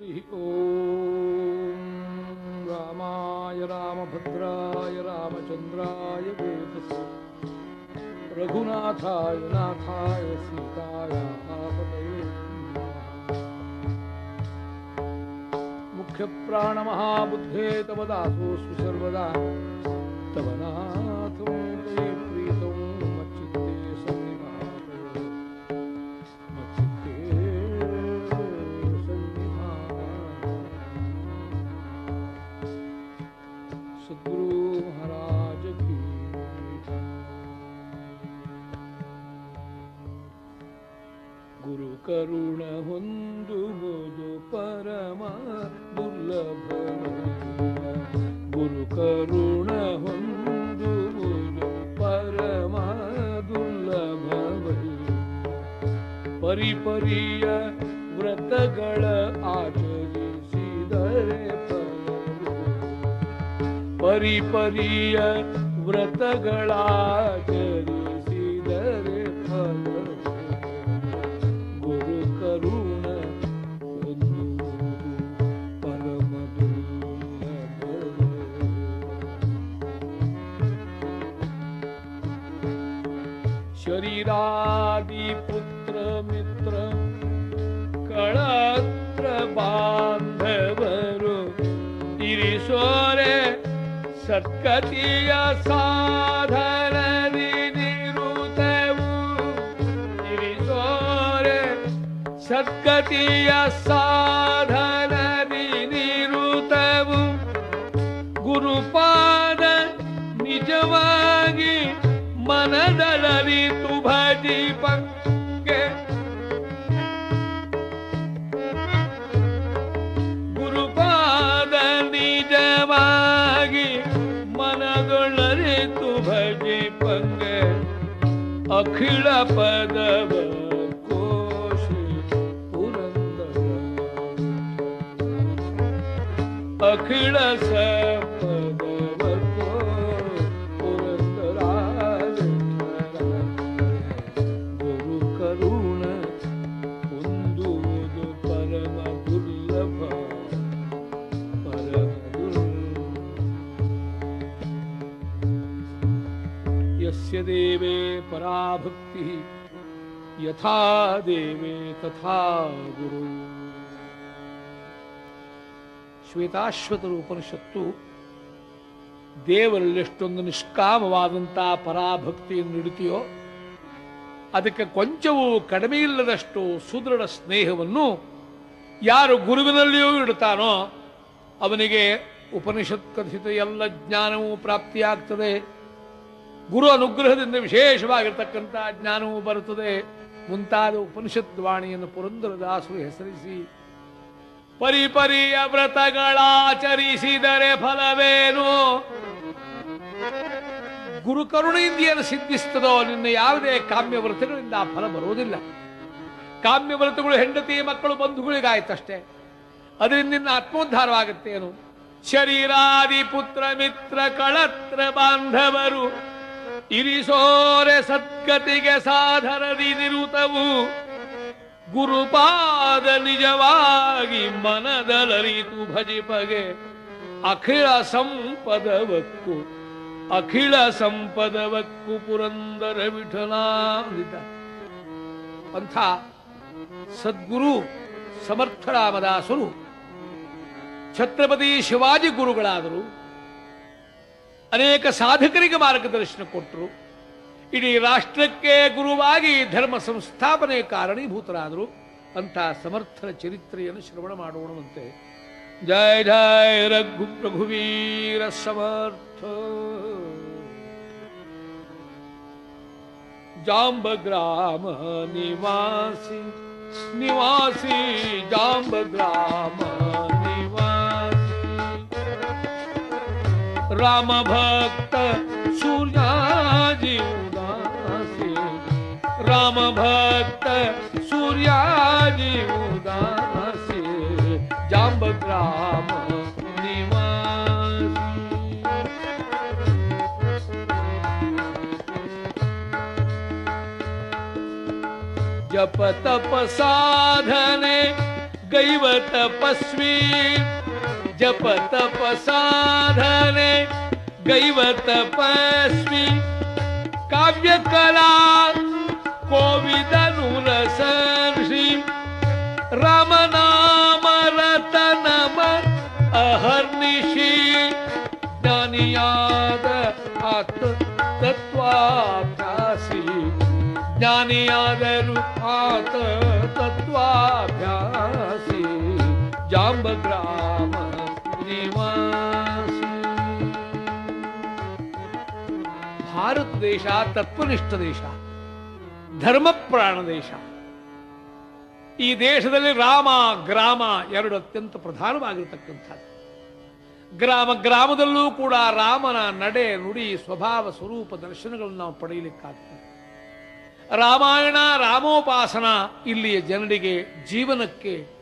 हरिः ॐ रामाय रामभद्राय रामचन्द्राय वेदसे रघुनाथाय नाथाय सीतायाः पतये मुख्यप्राणमहाबुद्धे तव दासोऽस्मि सर्वदा। तव नाथं ಕರುಣ ಹೊಂದುವುದು ಪರಮ ದುರ್ಲಭ ಗುರು ಕರುಣ ಹೊಂದುವುದು ಪರಮ ದುರ್ಲಭ ಪರಿಪರಿಯ ವ್ರತಗಳ ಆಚರಿಸಿದರೆ ಫಲವು ಪರಿಪರಿಯ ವ್ರತಗಳಾಚರಿಸಿದರೆ ಸತ್ಕತಿಯ ಸಾಧನದಿ ನಿರುತವು ಇರಿಸೋರೆ ಸದ್ಗತಿಯ ಸಾಧನದಿ ನಿರುತವು ಗುರುಪಾದ ನಿಜವಾಗಿ ಮನದಳರಿತು ಭಜಿಪಂಗೆ ಅಖಿಳ ಪದವ ಕೋಶಿ ಪುರಂದರ ಅಖಿಳ ಸಪದವ ಯಸ್ಯ ದೇವೇ ಪರಾಭಕ್ತಿ ಯಥಾ ದೇವೇ ತಥಾ ಗುರು ಶ್ವೇತಾಶ್ವತರ ಉಪನಿಷತ್ತು ದೇವರಲ್ಲಿ ಎಷ್ಟೊಂದು ನಿಷ್ಕಾಮವಾದಂಥ ಪರಾಭಕ್ತಿಯನ್ನು ಇಡುತ್ತೀಯೋ ಅದಕ್ಕೆ ಕೊಂಚವೂ ಕಡಿಮೆ ಇಲ್ಲದಷ್ಟು ಸುದೃಢ ಸ್ನೇಹವನ್ನು ಯಾರು ಗುರುವಿನಲ್ಲಿಯೂ ಇಡುತ್ತಾನೋ, ಅವನಿಗೆ ಉಪನಿಷತ್ ಕಥಿತ ಎಲ್ಲ ಜ್ಞಾನವೂ ಪ್ರಾಪ್ತಿಯಾಗ್ತದೆ. ಗುರು ಅನುಗ್ರಹದಿಂದ ವಿಶೇಷವಾಗಿರ್ತಕ್ಕಂಥ ಜ್ಞಾನವೂ ಬರುತ್ತದೆ. ಮುಂತಾದ ಉಪನಿಷತ್ ವಾಣಿಯನ್ನು ಪುರಂದರದಾಸು ಹೆಸರಿಸಿ ಪರಿಪರಿಯ ವ್ರತಗಳಾಚರಿಸಿದರೆ ಫಲವೇನು? ಗುರು ಕರುಣೆಯಿಂದ ಏನು ಸಿದ್ಧಿಸ್ತದೋ ನಿನ್ನ ಯಾವುದೇ ಕಾಮ್ಯ ವ್ರತಗಳಿಂದ ಆ ಫಲ ಬರುವುದಿಲ್ಲ. ಕಾಮ್ಯ ವ್ರತಗಳು ಹೆಂಡತಿ ಮಕ್ಕಳು ಬಂಧುಗಳಿಗಾಯ್ತಷ್ಟೇ. ಅದರಿಂದ ನಿನ್ನ ಆತ್ಮೋದ್ಧಾರವಾಗುತ್ತೇನು? ಶರೀರಾದಿ ಪುತ್ರ ಮಿತ್ರ ಕಳತ್ರ ಬಾಂಧವರು ಇರಿಸೋರೆ ಸದ್ಗತಿಗೆ ಸಾಧರದಿ ನಿರುತವು. ಗುರುಪಾದ ನಿಜವಾಗಿ ಮನದಲರಿತು ಭಜಿಪಗೆ. ಅಖಿಳ ಸಂಪದವಕ್ಕು ಅಖಿಳ ಸಂಪದವಕ್ಕು ಪುರಂದರ ವಿಠಲ ಅಂಥ ಸದ್ಗುರು ಸಮರ್ಥರಾಮದಾಸರು ಛತ್ರಪತಿ ಶಿವಾಜಿ ಗುರುಗಳಾದರು. ಅನೇಕ ಸಾಧಕರಿಗೆ ಮಾರ್ಗದರ್ಶನ ಕೊಟ್ಟರು. ಇಡೀ ರಾಷ್ಟ್ರಕ್ಕೆ ಗುರುವಾಗಿ ಧರ್ಮ ಸಂಸ್ಥಾಪನೆ ಕಾರಣೀಭೂತರಾದರು. ಅಂತ ಸಮರ್ಥರ ಚರಿತ್ರೆಯನ್ನು ಶ್ರವಣ ಮಾಡೋಣವಂತೆ. ಜಯ ಜಯ ರಘು ರಘುವೀರ ಸಮರ್ಥ. ಜಾಂಬ ಗ್ರಾಮ ನಿವಾಸಿ ನಿವಾಸಿ ಜಾಂಬ ಗ್ರಾಮ ರಾಮ ಭಕ್ತ ಸೂರ್ಯಾಜಿ ಉದಾಸಿ ರಾಮ ಭಕ್ತ ಸೂರ್ಯಾಜಿ ಉದಾಸಿ ಜಾಂಬ ಗ್ರಾಮ ನಿವಾಸಿ ಜಪ ತಪ ಸಾಧನೆ ಗೈವ जप तप साधने गैव तपस्वी काव्य कला कोविद अनुरसर्षि राम नाम रतनम अहर्निशि ज्ञानियाद आत्म तत्वाभ्यासी ज्ञानियादरु आत तत्वाभ्यासी जाम्बग्राम ನಿವಾಸಿ ಭಾರತ ದೇಶ, ತತ್ವನಿಷ್ಠ ದೇಶ ಧರ್ಮಪ್ರಾಣ ದೇಶ. ಈ ದೇಶದಲ್ಲಿ ರಾಮ, ಗ್ರಾಮ ಎರಡು ಅತ್ಯಂತ ಪ್ರಧಾನವಾಗಿರತಕ್ಕಂಥದ್ದು. ಗ್ರಾಮ ಗ್ರಾಮದಲ್ಲೂ ಕೂಡ ರಾಮನ ನಡೆ, ನುಡಿ, ಸ್ವಭಾವ, ಸ್ವರೂಪ ದರ್ಶನಗಳನ್ನು ನಾವು ಪಡೆಯಲಿಕ್ಕಾಗ್ತದೆ. ರಾಮಾಯಣ, ರಾಮೋಪಾಸನ ಇಲ್ಲಿಯ ಜನರಿಗೆ ಜೀವನಕ್ಕೆ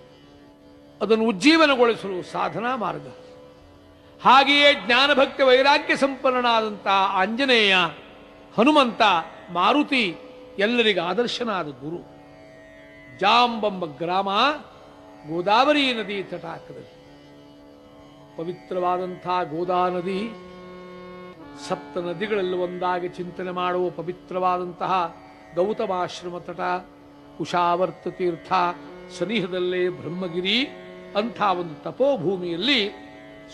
ಅದನ್ನು ಉಜ್ಜೀವನಗೊಳಿಸಲು ಸಾಧನಾ ಮಾರ್ಗ. ಹಾಗೆಯೇ ಜ್ಞಾನಭಕ್ತಿ ವೈರಾಗ್ಯ ಸಂಪನ್ನನಾದಂಥ ಆಂಜನೇಯ, ಹನುಮಂತ, ಮಾರುತಿ ಎಲ್ಲರಿಗೆ ಆದರ್ಶನಾದ ಗುರು. ಜಾಂಬಂಬ ಗ್ರಾಮ ಗೋದಾವರಿ ನದಿ ತಟಾಕದಲ್ಲಿ. ಪವಿತ್ರವಾದಂಥ ಗೋದಾ ನದಿ ಸಪ್ತ ನದಿಗಳಲ್ಲಿ ಒಂದಾಗಿ ಚಿಂತನೆ ಮಾಡುವ ಪವಿತ್ರವಾದಂತಹ ಗೌತಮಾಶ್ರಮ ತಟ, ಕುಶಾವರ್ತ ತೀರ್ಥ, ಸನಿಹದಲ್ಲೇ ಬ್ರಹ್ಮಗಿರಿ ಅಂಥ ಒಂದು ತಪೋಭೂಮಿಯಲ್ಲಿ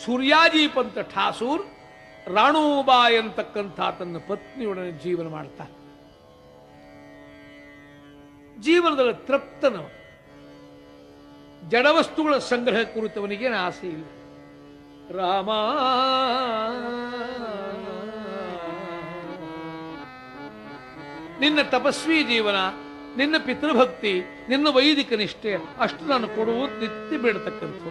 ಸೂರ್ಯಾಜೀಪಂತ ಠಾಸೂರ್ ರಾಣೂಬಾಯ್ ಅಂತಕ್ಕಂಥ ತನ್ನ ಪತ್ನಿಯೊಡನೆ ಜೀವನ ಮಾಡ್ತಾನೆ. ಜೀವನದಲ್ಲಿ ತೃಪ್ತನವ. ಜಡವಸ್ತುಗಳ ಸಂಗ್ರಹ ಕುರಿತವನಿಗೇನು ಆಸೆ ಇಲ್ಲ. ರಾಮ. ನಿನ್ನ ತಪಸ್ವಿ ಜೀವನ ನಿನ್ನ ಪಿತೃಭಕ್ತಿ, ನಿನ್ನ ವೈದಿಕ ನಿಷ್ಠೆ ಅಷ್ಟು ನಾನು ಕೊಡುವುದು ನಿತ್ಯ ಬೇಡತಕ್ಕಂಥ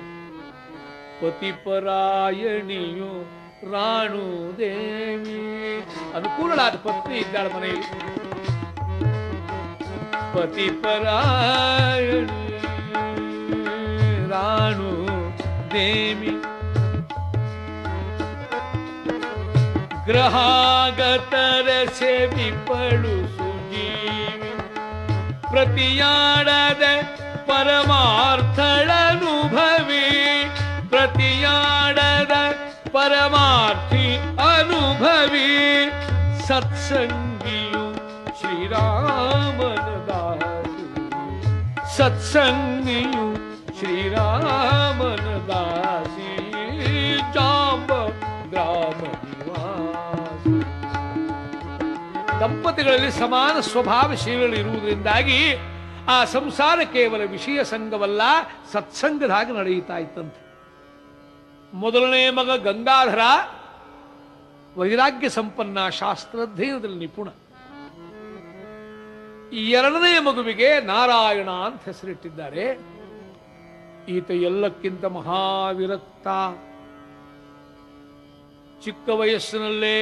ಪತಿಪರಾಯಣಿಯು ರಾಣು ದೇವಿ. ಅನುಕೂಲಳಾದ ಪತ್ನಿ ಇದ್ದಾಳ ಮನೆಯಲ್ಲಿ. ಪತಿಪರಾಯಣಿ, ರಾಣು ದೇವಿ. ಗ್ರಹಾಗತರ ಸೇವಿಪಳು ಪ್ರತಿಯಾಡದ ಪರಮಾರ್ಥಳನುಭವಿ ಪ್ರತಿಯಾಡದ ಪರಮಾರ್ಥಿ ಅನುಭವಿ ಸತ್ಸಂಗಿಯು ಶ್ರೀರಾಮನ ದಾಸಿ ಸತ್ಸಂಗಿಯು ಶ್ರೀರಾಮನ ದಂಪತಿಗಳಲ್ಲಿ ಸಮಾನ ಸ್ವಭಾವಶೀಲರು ಇರುವುದರಿಂದಾಗಿ ಆ ಸಂಸಾರ ಕೇವಲ ವಿಷಯ ಸಂಘವಲ್ಲ, ಸತ್ಸಂಗದಾಗ ನಡೆಯುತ್ತಾ ಇತ್ತಂತೆ. ಮೊದಲನೇ ಮಗ ಗಂಗಾಧರ ವೈರಾಗ್ಯ ಸಂಪನ್ನ ಶಾಸ್ತ್ರಾಧ್ಯಯನದಲ್ಲಿ ನಿಪುಣ. ಈ ಎರಡನೆಯ ಮಗುವಿಗೆ ನಾರಾಯಣ ಅಂತ ಹೆಸರಿಟ್ಟಿದ್ದಾರೆ. ಈತ ಎಲ್ಲಕ್ಕಿಂತ ಮಹಾವಿರಕ್ತ. ಚಿಕ್ಕ ವಯಸ್ಸಿನಲ್ಲೇ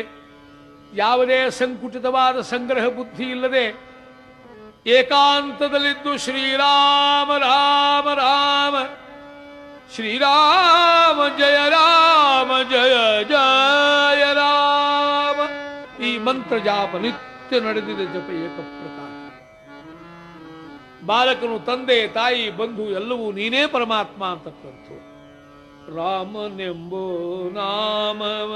ಯಾವುದೇ ಸಂಕುಚಿತವಾದ ಸಂಗ್ರಹ ಬುದ್ಧಿ ಇಲ್ಲದೆ ಏಕಾಂತದಲ್ಲಿದ್ದು ಶ್ರೀರಾಮ, ರಾಮ ರಾಮ. ಶ್ರೀರಾಮ, ಜಯ ರಾಮ, ಜಯ ಜಯ ರಾಮ. ಈ ಮಂತ್ರ ಜಾಪ ನಿತ್ಯ ನಡೆದಿದೆ ಜಪ ಏಕಪ್ರಕಾರ ಬಾಲಕನು, ತಂದೆ, ತಾಯಿ, ಬಂಧು ಎಲ್ಲವೂ ನೀನೇ ಪರಮಾತ್ಮ ಅಂತಕ್ಕಂಥ ರಾಮನೆಂಬೋ ನಾಮವ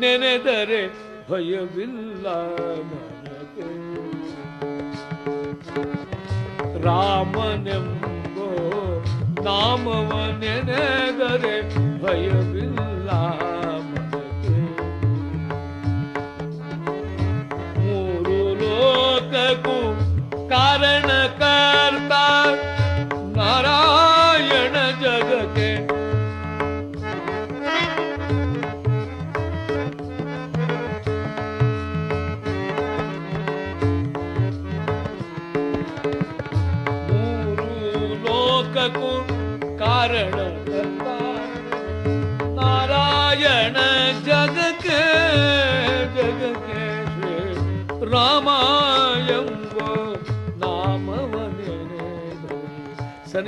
ನೆನೆದರೆ ಭಯವಿಲ್ಲ ಮನಕ್ಕೆ. ರಾಮನೆಂಬೋ ನಾಮವ ನೆನೆದರೆ ಭಯವಿಲ್ಲ.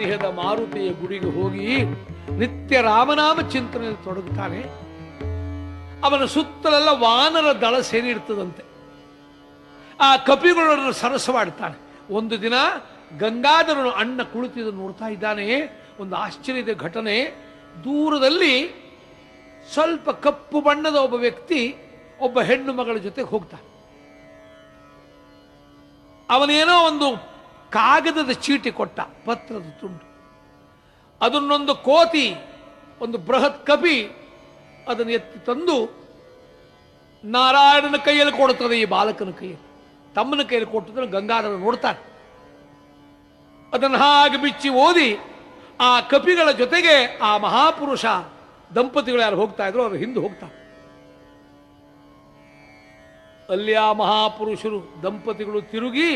ಸನಿಹದ ಮಾರುತಿಯ ಗುಡಿಗೆ ಹೋಗಿ ನಿತ್ಯ ರಾಮನಾಮ ಚಿಂತನೆಯಲ್ಲಿ ತೊಡಗುತ್ತಾನೆ. ಅವನ ಸುತ್ತಲೆಲ್ಲ ವಾನರ ದಳ ಸೇರಿರ್ತದಂತೆ ಆ ಕಪಿಗಳನ್ನು ಸರಸವಾಡ್ತಾನೆ ಒಂದು ದಿನ ಗಂಗಾಧರನು ಅಣ್ಣ ಕುಳಿತಿದ್ದು ನೋಡ್ತಾ ಇದ್ದಾನೆ. ಒಂದು ಆಶ್ಚರ್ಯದ ಘಟನೆ. ದೂರದಲ್ಲಿ ಸ್ವಲ್ಪ ಕಪ್ಪು ಬಣ್ಣದ ಒಬ್ಬ ವ್ಯಕ್ತಿ ಒಬ್ಬ ಹೆಣ್ಣು ಮಗಳ ಜೊತೆಗೆ ಹೋಗ್ತಾನೆ. ಅವನೇನೋ ಒಂದು ಕಾಗದದ ಚೀಟಿ ಕೊಟ್ಟ, ಪತ್ರದ ತುಂಡು. ಅದನ್ನೊಂದು ಕೋತಿ, ಒಂದು ಬೃಹತ್ ಕಪಿ ಅದನ್ನು ಎತ್ತಿ ತಂದು ನಾರಾಯಣನ ಕೈಯಲ್ಲಿ ಕೊಡುತ್ತದೆ, ಈ ಬಾಲಕನ ಕೈಯಲ್ಲಿ. ತಮ್ಮನ ಕೈಯಲ್ಲಿ ಕೊಟ್ಟದನ್ನು ಗಂಗಾಧರ ನೋಡ್ತಾನೆ ಅದನ್ನು ಹಾಗೆ ಬಿಚ್ಚಿ ಓದಿ, ಆ ಕಪಿಗಳ ಜೊತೆಗೆ ಆ ಮಹಾಪುರುಷ ದಂಪತಿಗಳು ಯಾರು ಹೋಗ್ತಾ ಇದ್ರು ಅವರು ಹಿಂದೆ ಹೋಗ್ತಾರೆ. ಅಲ್ಲಿ ಆ ಮಹಾಪುರುಷರು, ದಂಪತಿಗಳು ತಿರುಗಿ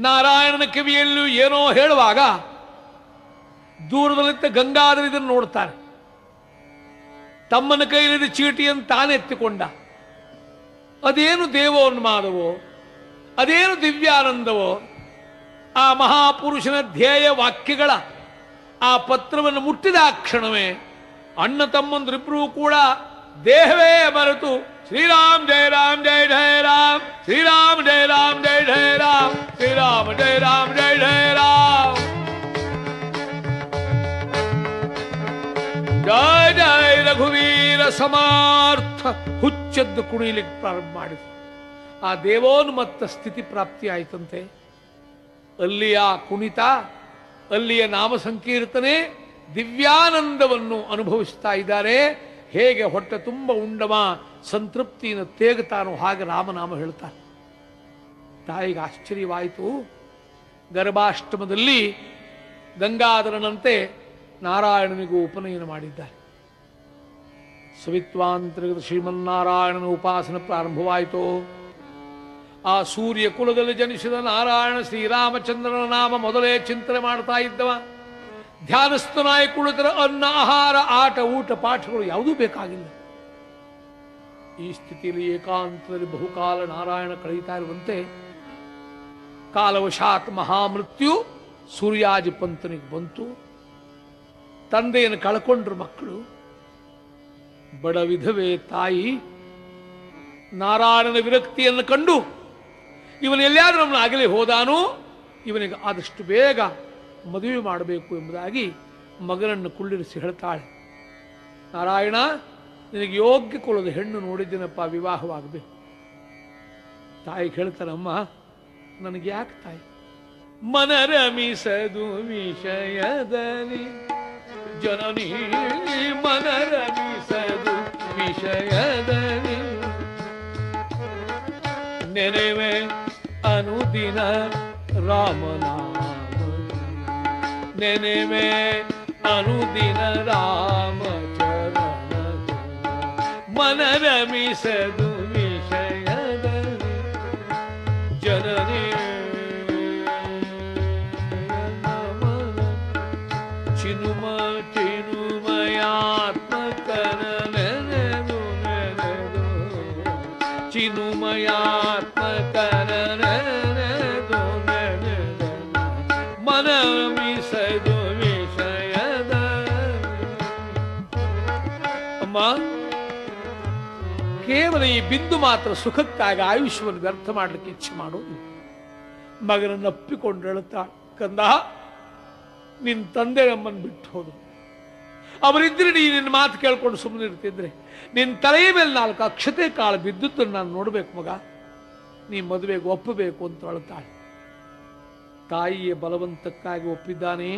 ನಾರಾಯಣನ ಕಿವಿಯಲ್ಲೂ ಏನೋ ಹೇಳುವಾಗ ದೂರದಲ್ಲಿದ್ದ ಗಂಗಾಧರ ಇದನ್ನು ನೋಡ್ತಾರೆ. ತಮ್ಮನ ಕೈಲಿದ ಚೀಟಿಯನ್ನು ತಾನೆತ್ತಿಕೊಂಡ ಅದೇನು ದೇವೋನ್ಮಾದವೋ, ಅದೇನು ದಿವ್ಯಾನಂದವೋ, ಆ ಮಹಾಪುರುಷನ ಧ್ಯೇಯ ವಾಕ್ಯಗಳ ಆ ಪತ್ರವನ್ನು ಮುಟ್ಟಿದ ಕ್ಷಣವೇ ಅಣ್ಣ ತಮ್ಮಂದ್ರಿಬ್ಬರೂ ಕೂಡ ದೇಹವೇ ಮರೆತು ಜೈ ರಾಮ್ ಜೈ ಜಯ ರಾಮ್ ಶ್ರೀರಾಮ್ ಜೈ ರಾಮ್ ಜೈ ಜಯ ರಾಮ್ ಶ್ರೀರಾಮ ಜೈ ರಾಮ್ ಜೈ ಜಯ ರಾಮ್ ಜೈ ಜೈ ರಘುವೀರ ಸಮಾರ್ಥ ಹುಚ್ಚದ್ದು ಕುಣಿಲಿಕ್ಕೆ ಪ್ರಾರಂಭ ಮಾಡಿದ ಆ ದೇವೋನ್ಮತ್ತ ಸ್ಥಿತಿ ಪ್ರಾಪ್ತಿ ಆಯ್ತಂತೆ. ಅಲ್ಲಿಯ ಕುಣಿತ, ಅಲ್ಲಿಯ ನಾಮ ಸಂಕೀರ್ತನೆ ದಿವ್ಯಾನಂದವನ್ನು ಅನುಭವಿಸ್ತಾ ಇದ್ದಾರೆ. ಹೇಗೆ ಹೊಟ್ಟೆ ತುಂಬ ಉಂಡವ ಸಂತೃಪ್ತಿಯನ್ನು ತೇಗುತ್ತಾನೋ ಹಾಗೆ ರಾಮನಾಮ ಹೇಳ್ತಾನೆ. ತಾಯಿಗೆ ಆಶ್ಚರ್ಯವಾಯಿತು. ಗರ್ಭಾಷ್ಟಮದಲ್ಲಿ ಗಂಗಾಧರನಂತೆ ನಾರಾಯಣನಿಗೂ ಉಪನಯನ ಮಾಡಿದ್ದಾರೆ. ಸವಿತ್ವಾಂತರ್ಗತ ಶ್ರೀಮನ್ನಾರಾಯಣನ ಉಪಾಸನ ಪ್ರಾರಂಭವಾಯಿತು. ಆ ಸೂರ್ಯ ಕುಲದಲ್ಲಿ ಜನಿಸಿದ ನಾರಾಯಣ ಶ್ರೀರಾಮಚಂದ್ರನ ನಾಮ ಮೊದಲೇ ಚಿಂತನೆ ಮಾಡ್ತಾ ಇದ್ದವ. ಧ್ಯಾನಸ್ಥನಾಯಿ ಕುಳಿತರ ಅನ್ನ ಆಹಾರ, ಆಟ, ಊಟ, ಪಾಠಗಳು ಯಾವುದೂ ಬೇಕಾಗಿಲ್ಲ. ಈ ಸ್ಥಿತಿಯಲ್ಲಿ ಏಕಾಂತದಲ್ಲಿ ಬಹುಕಾಲ ನಾರಾಯಣ ಕಳೀತಾ ಇರುವಂತೆ ಕಾಲವಶಾತ್ ಮಹಾಮೃತ್ಯು ಸೂರ್ಯಾಜಿ ಪಂತನಿಗೆ ಬಂತು. ತಂದೆಯನ್ನು ಕಳ್ಕೊಂಡ್ರು ಮಕ್ಕಳು. ಬಡ ವಿಧವೆ ತಾಯಿ ನಾರಾಯಣನ ವಿರಕ್ತಿಯನ್ನು ಕಂಡು ಇವನು ಎಲ್ಲಿಯಾದರೂ ನಮ್ಮನ್ನು ಆಗಲಿ ಹೋದಾನೂ ಇವನಿಗೆ ಆದಷ್ಟು ಬೇಗ ಮದುವೆ ಮಾಡಬೇಕು ಎಂಬುದಾಗಿ ಮಗನನ್ನು ಕುಳ್ಳಿರಿಸಿ ಹೇಳ್ತಾಳೆ. ನಾರಾಯಣ ನಿನಗೆ ಯೋಗ್ಯ ಕುಲದ ಹೆಣ್ಣು ನೋಡಿದ್ದೀನಪ್ಪ, ವಿವಾಹವಾಗಬೇಕು. ತಾಯಿ ಹೇಳ್ತಾನಮ್ಮ ನನಗೆ ಯಾಕೆ ತಾಯಿ? ಮನರಮಿಸದು ವಿಷಯದಲ್ಲಿ, ಜನನಿ ಮನರಮಿಸದು ವಿಷಯದಲ್ಲಿ, ನೆನೆವೆ ಅನುದಿನ ರಾಮನಾಮ, ನೆನೆವೆ ಅನುದಿನ ರಾಮಚರಣ ಮನರಮಿಸದು ಈ ಬಿಂದು ಮಾತ್ರ ಸುಖಕ್ಕಾಗಿ ಆಯುಷ್ಯವನ್ನು ವ್ಯರ್ಥ ಮಾಡಲಿಕ್ಕೆ ಇಚ್ಛೆ ಮಾಡೋದು ಮಗನನ್ನು ಅಪ್ಪಿಕೊಂಡು ಹೇಳುತ್ತಾಳೆ ಕಂದ ನಿನ್ನ ತಂದೆ ನಮ್ಮನ್ನು ಬಿಟ್ಟು ಹೋದ್ರು. ಅವರಿದ್ರೆ ನೀ ನಿನ್ನ ಮಾತು ಕೇಳ್ಕೊಂಡು ಸುಮ್ಮನೆ ಇರ್ತಿದ್ರೆ. ನಿನ್ನ ತಲೆಯ ಮೇಲೆ ನಾಲ್ಕು ಅಕ್ಷತೆ ಕಾಳು ಬಿದ್ದುತ್ತನ್ನು ನಾನು ನೋಡಬೇಕು ಮಗ. ನೀ ಮದುವೆಗೆ ಒಪ್ಪಬೇಕು ಅಂತ ಹೇಳುತ್ತಾಳೆ ತಾಯಿಯ ಬಲವಂತಕ್ಕಾಗಿ ಒಪ್ಪಿದ್ದಾನೆ.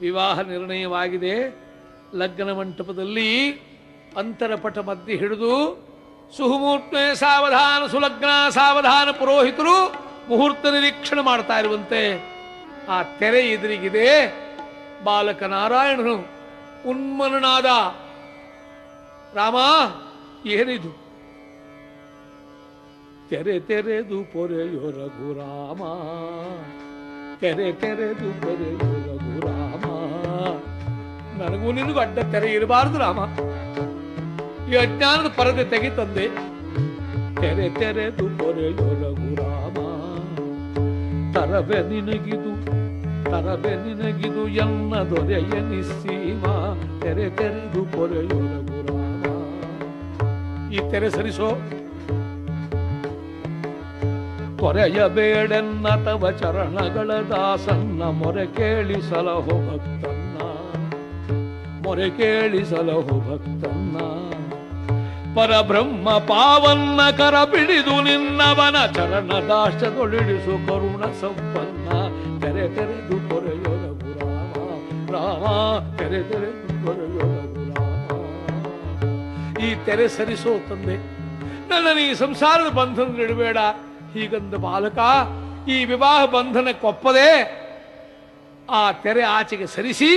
ವಿವಾಹ ನಿರ್ಣಯವಾಗಿದೆ. ಲಗ್ನ ಮಂಟಪದಲ್ಲಿ ಅಂತರಪಟ ಮಧ್ಯೆ ಹಿಡಿದು ಸುಹುಮೂರ್ತೆ ಸಾವಧಾನ ಸುಲಗ್ನ ಸಾವಧಾನ ಪುರೋಹಿತರು ಮುಹೂರ್ತ ನಿರೀಕ್ಷಣೆ ಮಾಡ್ತಾ ಇರುವಂತೆ ಆ ತೆರೆ ಎದುರಿಗಿದೆ ಬಾಲಕ ನಾರಾಯಣನು ಉನ್ಮನನಾದ. ರಾಮ, ಏನಿದು? ತೆರೆ ತೆರೆದು ಪೊರೆಯೋ ರಘುರಾಮ, ತೆರೆ ತೆರೆದು ಪೊರೆಯೋ ರಘುರಾಮ. ನನಗೂ ನಿನಗೂ ಅಡ್ಡ ತೆರೆ ಇರಬಾರದು ರಾಮ. ಈ ಅಜ್ಞಾನದ ಪರದೆ ತೆಗಿತಂದೆ. ತೆರೆ ತೆರೆದು ಪೊರೆಯೋ ರಾಮ ತರಬೆ ನಿನಗಿದು ತರಬೆ ನಿನಗಿದು ಎನ್ನ ದೊರೆಯ ನಿಸ್ಸೀಮ ತೆರೆ ತೆರೆದು ಪೊರೆಯೋ ರಾಮ ಈ ತೆರೆ ಸರಿಸೋ? ಕೊರೆಯಬೇಡೆನ್ನ ತವ ಚರಣಗಳ ದಾಸನ್ನ ಮೊರೆ ಕೇಳಿಸಲಹೋ ಭಕ್ತನ್ನ. ಮೊರೆ ಕೇಳಿಸಲಹೋ ಭಕ್ತನ್ನ. ಪರಬ್ರಹ್ಮ ಪಾವನ್ನ ಕರ ಬಿಡಿದು ನಿನ್ನವನ ಚರಣ ದಾಷ್ಟದೊಳಿಡಿಸು ಕರುಣ ಸಂಪನ್ನ. ತೆರೆ ತೆರೆದು ಕೊರೆಯೊಲಗು ರಾಮ ರಾಮ, ತೆರೆ ತೆರೆದು ಕೊರೆಯೊಲಗು ರಾಮ ಈ ತೆರೆ ಸರಿಸೋ ತಂದೆ, ನನ್ನ ಈ ಸಂಸಾರದ ಬಂಧನ ನಿಡಬೇಡ ಹೀಗಂದ ಬಾಲಕ, ಈ ವಿವಾಹ ಬಂಧನಕ್ಕೊಪ್ಪದೆ ಆ ತೆರೆ ಆಚೆಗೆ ಸರಿಸಿ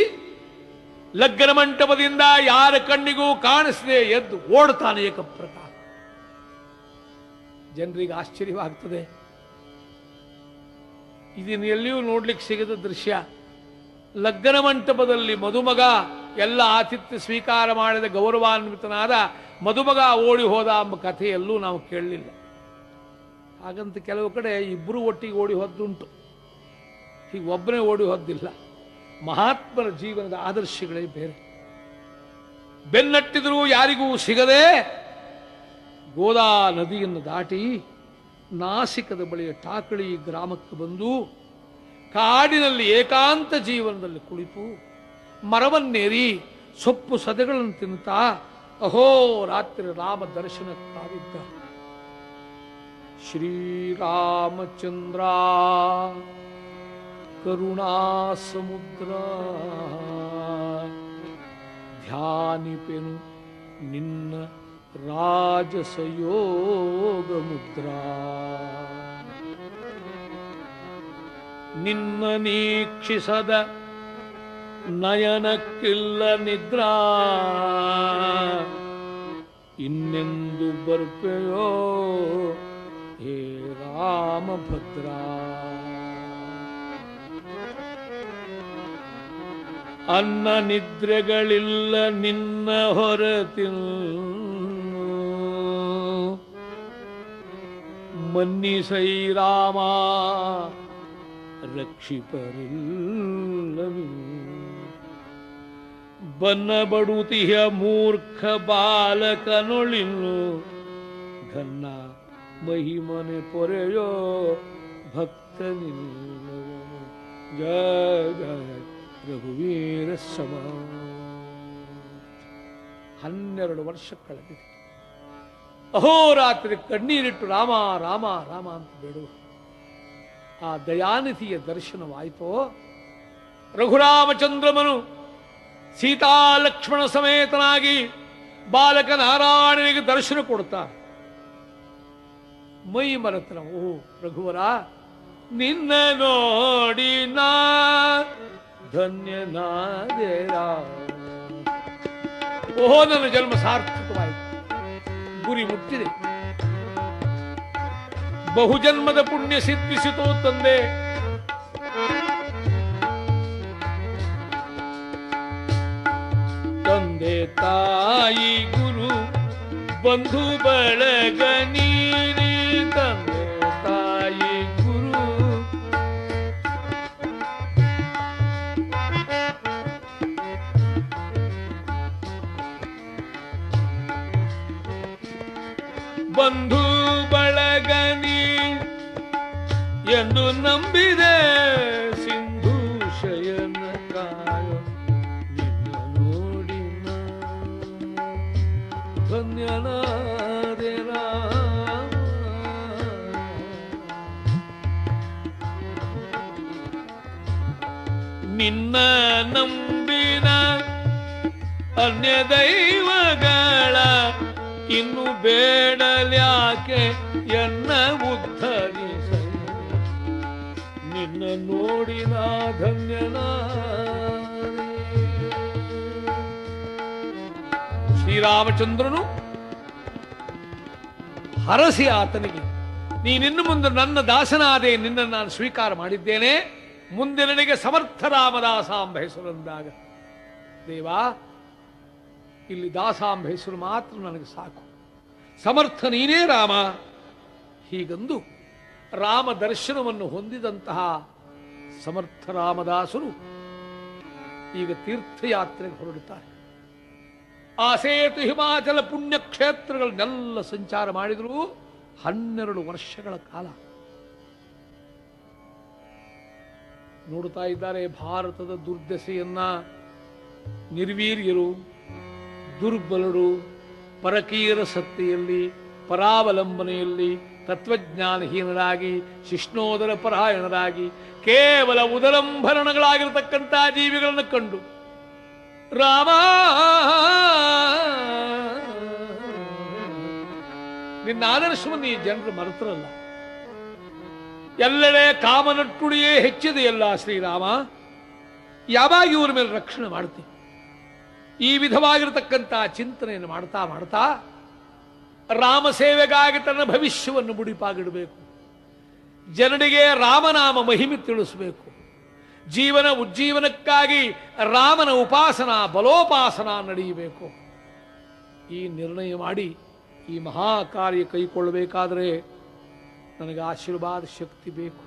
ಲಗ್ನ ಮಂಟಪದಿಂದ ಯಾರ ಕಣ್ಣಿಗೂ ಕಾಣಿಸದೆ ಎದ್ದು ಓಡ್ತಾನೆ ಏಕಪ್ರಕಾರ ಜನರಿಗೆ ಆಶ್ಚರ್ಯವಾಗ್ತದೆ. ಇದನ್ನು ಎಲ್ಲಿಯೂ ನೋಡ್ಲಿಕ್ಕೆ ಸಿಗದ ದೃಶ್ಯ. ಲಗ್ನ ಮಂಟಪದಲ್ಲಿ ಮದುಮಗ ಎಲ್ಲ ಆತಿಥ್ಯ ಸ್ವೀಕಾರ ಮಾಡಿದ ಗೌರವಾನ್ವಿತನಾದ ಮದುಮಗ ಓಡಿ ಹೋದ ಎಂಬ ಕಥೆಯಲ್ಲೂ ನಾವು ಕೇಳಲಿಲ್ಲ. ಹಾಗಂತ ಕೆಲವು ಕಡೆ ಇಬ್ಬರು ಒಟ್ಟಿಗೆ ಓಡಿ ಹೋದ್ದುಂಟು. ಹೀಗೆ ಒಬ್ಬನೇ ಓಡಿ ಹೋದ್ದಿಲ್ಲ. ಮಹಾತ್ಮರ ಜೀವನದ ಆದರ್ಶಗಳೇ ಬೇರೆ. ಬೆನ್ನಟ್ಟಿದರೂ ಯಾರಿಗೂ ಸಿಗದೆ ಗೋದಾ ನದಿಯನ್ನು ದಾಟಿ ನಾಸಿಕದ ಬಳಿಯ ಟಾಕಳಿ ಗ್ರಾಮಕ್ಕೆ ಬಂದು ಕಾಡಿನಲ್ಲಿ ಏಕಾಂತ ಜೀವನದಲ್ಲಿ ಕುಳಿತು ಮರವನ್ನೇರಿ ಸೊಪ್ಪು ಸದೆಗಳನ್ನು ತಿನ್ನುತ್ತಾ ಅಹೋ ರಾತ್ರಿ ರಾಮ ದರ್ಶನಕ್ಕಾಗಿದ್ದ. ಶ್ರೀರಾಮಚಂದ್ರ. ಕರುಣಾ ಸಮುದ್ರ ಧ್ಯಾನಿಪೆನು ನಿನ್ನ ರಾಜಸಯೋಗ ಮುದ್ರಾ ನಿನ್ನ ನೀಕ್ಷಿಸದ ನಯನಕ್ಕಿಲ್ಲ ನಿದ್ರಾ. ಇನ್ನೆಂದು ಬರ್ಪೆಯೋ ಹೇ ರಾಮಭದ್ರಾ. ಅನ್ನ ನಿದ್ರೆಗಳಿಲ್ಲ ನಿನ್ನ ಹೊರತಿನ್ನು ಮನ್ನಿಸೈ ರಾಮ ರಕ್ಷಿಪರಿಲ್ಲವಿ ಬನ್ನ ಬಡುತಿಯ ಮೂರ್ಖ ಬಾಲಕನೊಳಿನ್ನು. ಘನ್ನ ಮಹಿಮನೆ ಪೊರೆಯೋ ಭಕ್ತನಿಲ್ಲ ಜಯ ಜಯ. ರಘುವೀರ ಸಮ ಹನ್ನೆರಡು ವರ್ಷ ಕಳೆದಿದೆ ಅಹೋರಾತ್ರಿ ಕಣ್ಣೀರಿಟ್ಟು ರಾಮ ರಾಮ ರಾಮ ಅಂತ ಬೇಡುವ ಆ ದಯಾನಿಧಿಯ ದರ್ಶನವಾಯಿತೋ? ರಘುರಾಮಚಂದ್ರಮನು ಸೀತಾಲಕ್ಷ್ಮಣ ಸಮೇತನಾಗಿ ಬಾಲಕ ನಾರಾಯಣನಿಗೆ ದರ್ಶನ ಕೊಡ್ತಾ ಮೈ ಮರತನ ಓ ರಘುವರ ನಿನ್ನ ನೋಡಿ ನಾ ಧನ್ಯನಾದೇರ ಓಹೋ ನನ್ನ ಜನ್ಮ ಸಾರ್ಥಕವಾಯಿತು ಗುರಿ ಮುಟ್ಟಿದೆ ಬಹುಜನ್ಮದ ಪುಣ್ಯ ಸಿದ್ಧಿಸಿತು ತಂದೆ ತಂದೆ ತಾಯಿ ಗುರು ಬಂಧು ಬಳಗ ದೈವಗಳ ಇನ್ನು ಬೇಡಲ್ಯಾಕೆ ಎನ್ನ ಉದ್ಧರಿಸ ನಿನ್ನ ನೋಡಿನ ಧನ್ಯನ ಶ್ರೀರಾಮಚಂದ್ರನು ಹರಸಿ ಆತನಿಗೆ, ನೀನಿನ್ನು ಮುಂದೆ ನನ್ನ ದಾಸನಾದೆ ನಿನ್ನ ನಾನು ಸ್ವೀಕಾರ ಮಾಡಿದ್ದೇನೆ. ಮುಂದೆ ನನಗೆ ಸಮರ್ಥ ರಾಮದಾಸ ಅಂಬ ಹೆಸರು ಅಂದಾಗ ದೇವಾ ಇಲ್ಲಿ ದಾಸಾಂಬ ಹೆಸರು ಮಾತ್ರ ನನಗೆ ಸಾಕು. ಸಮರ್ಥ ನೀನೇ ರಾಮ. ಹೀಗಂದು ರಾಮ ದರ್ಶನವನ್ನು ಹೊಂದಿದಂತಹ ಸಮರ್ಥ ರಾಮದಾಸರು ಈಗ ತೀರ್ಥಯಾತ್ರೆಗೆ ಹೊರಡುತ್ತಾರೆ. ಆ ಸೇತು ಹಿಮಾಚಲ ಪುಣ್ಯಕ್ಷೇತ್ರಗಳನ್ನೆಲ್ಲ ಸಂಚಾರ ಮಾಡಿದರೂ ಹನ್ನೆರಡು ವರ್ಷಗಳ ಕಾಲ. ನೋಡುತ್ತಾ ಇದ್ದಾರೆ ಭಾರತದ ದುರ್ದಶೆಯನ್ನ ನಿರ್ವೀರ್ಯರು. ದುರ್ಬಲರು ಪರಕೀರ ಸತ್ತೆಯಲ್ಲಿ, ಪರಾವಲಂಬನೆಯಲ್ಲಿ, ತತ್ವಜ್ಞಾನಹೀನರಾಗಿ, ಶಿಷ್ಣೋದರ ಪರಾಯಣರಾಗಿ, ಕೇವಲ ಉದರಂಭರಣಗಳಾಗಿರತಕ್ಕಂಥ ಜೀವಿಗಳನ್ನು ಕಂಡು. ರಾಮ! ನಿನ್ನ ಆದರ್ಶವನ್ನು ಈ ಜನರು ಮರೆತರಲ್ಲ. ಎಲ್ಲೆಡೆ ಕಾಮನಟ್ಟುಡಿಯೇ ಹೆಚ್ಚಿದೆಯಲ್ಲ ಶ್ರೀರಾಮ? ಯಾವಾಗ ಇವರ ಮೇಲೆ ರಕ್ಷಣೆ ಮಾಡ್ತಿ? ಈ ವಿಧವಾಗಿರತಕ್ಕಂಥ ಚಿಂತನೆಯನ್ನು ಮಾಡ್ತಾ ಮಾಡ್ತಾ ರಾಮ ಸೇವೆಗಾಗಿ ತನ್ನ ಭವಿಷ್ಯವನ್ನು ಮುಡಿಪಾಗಿಡಬೇಕು. ಜನರಿಗೆ ರಾಮನಾಮ ಮಹಿಮೆ ತಿಳಿಸಬೇಕು. ಜೀವನ ಉಜ್ಜೀವನಕ್ಕಾಗಿ ರಾಮನ ಉಪಾಸನಾ ಬಲೋಪಾಸನ ನಡೆಯಬೇಕು. ಈ ನಿರ್ಣಯ ಮಾಡಿ ಈ ಮಹಾ ಕಾರ್ಯ ಕೈಗೊಳ್ಳಬೇಕಾದರೆ ನನಗೆ ಆಶೀರ್ವಾದ ಶಕ್ತಿ ಬೇಕು.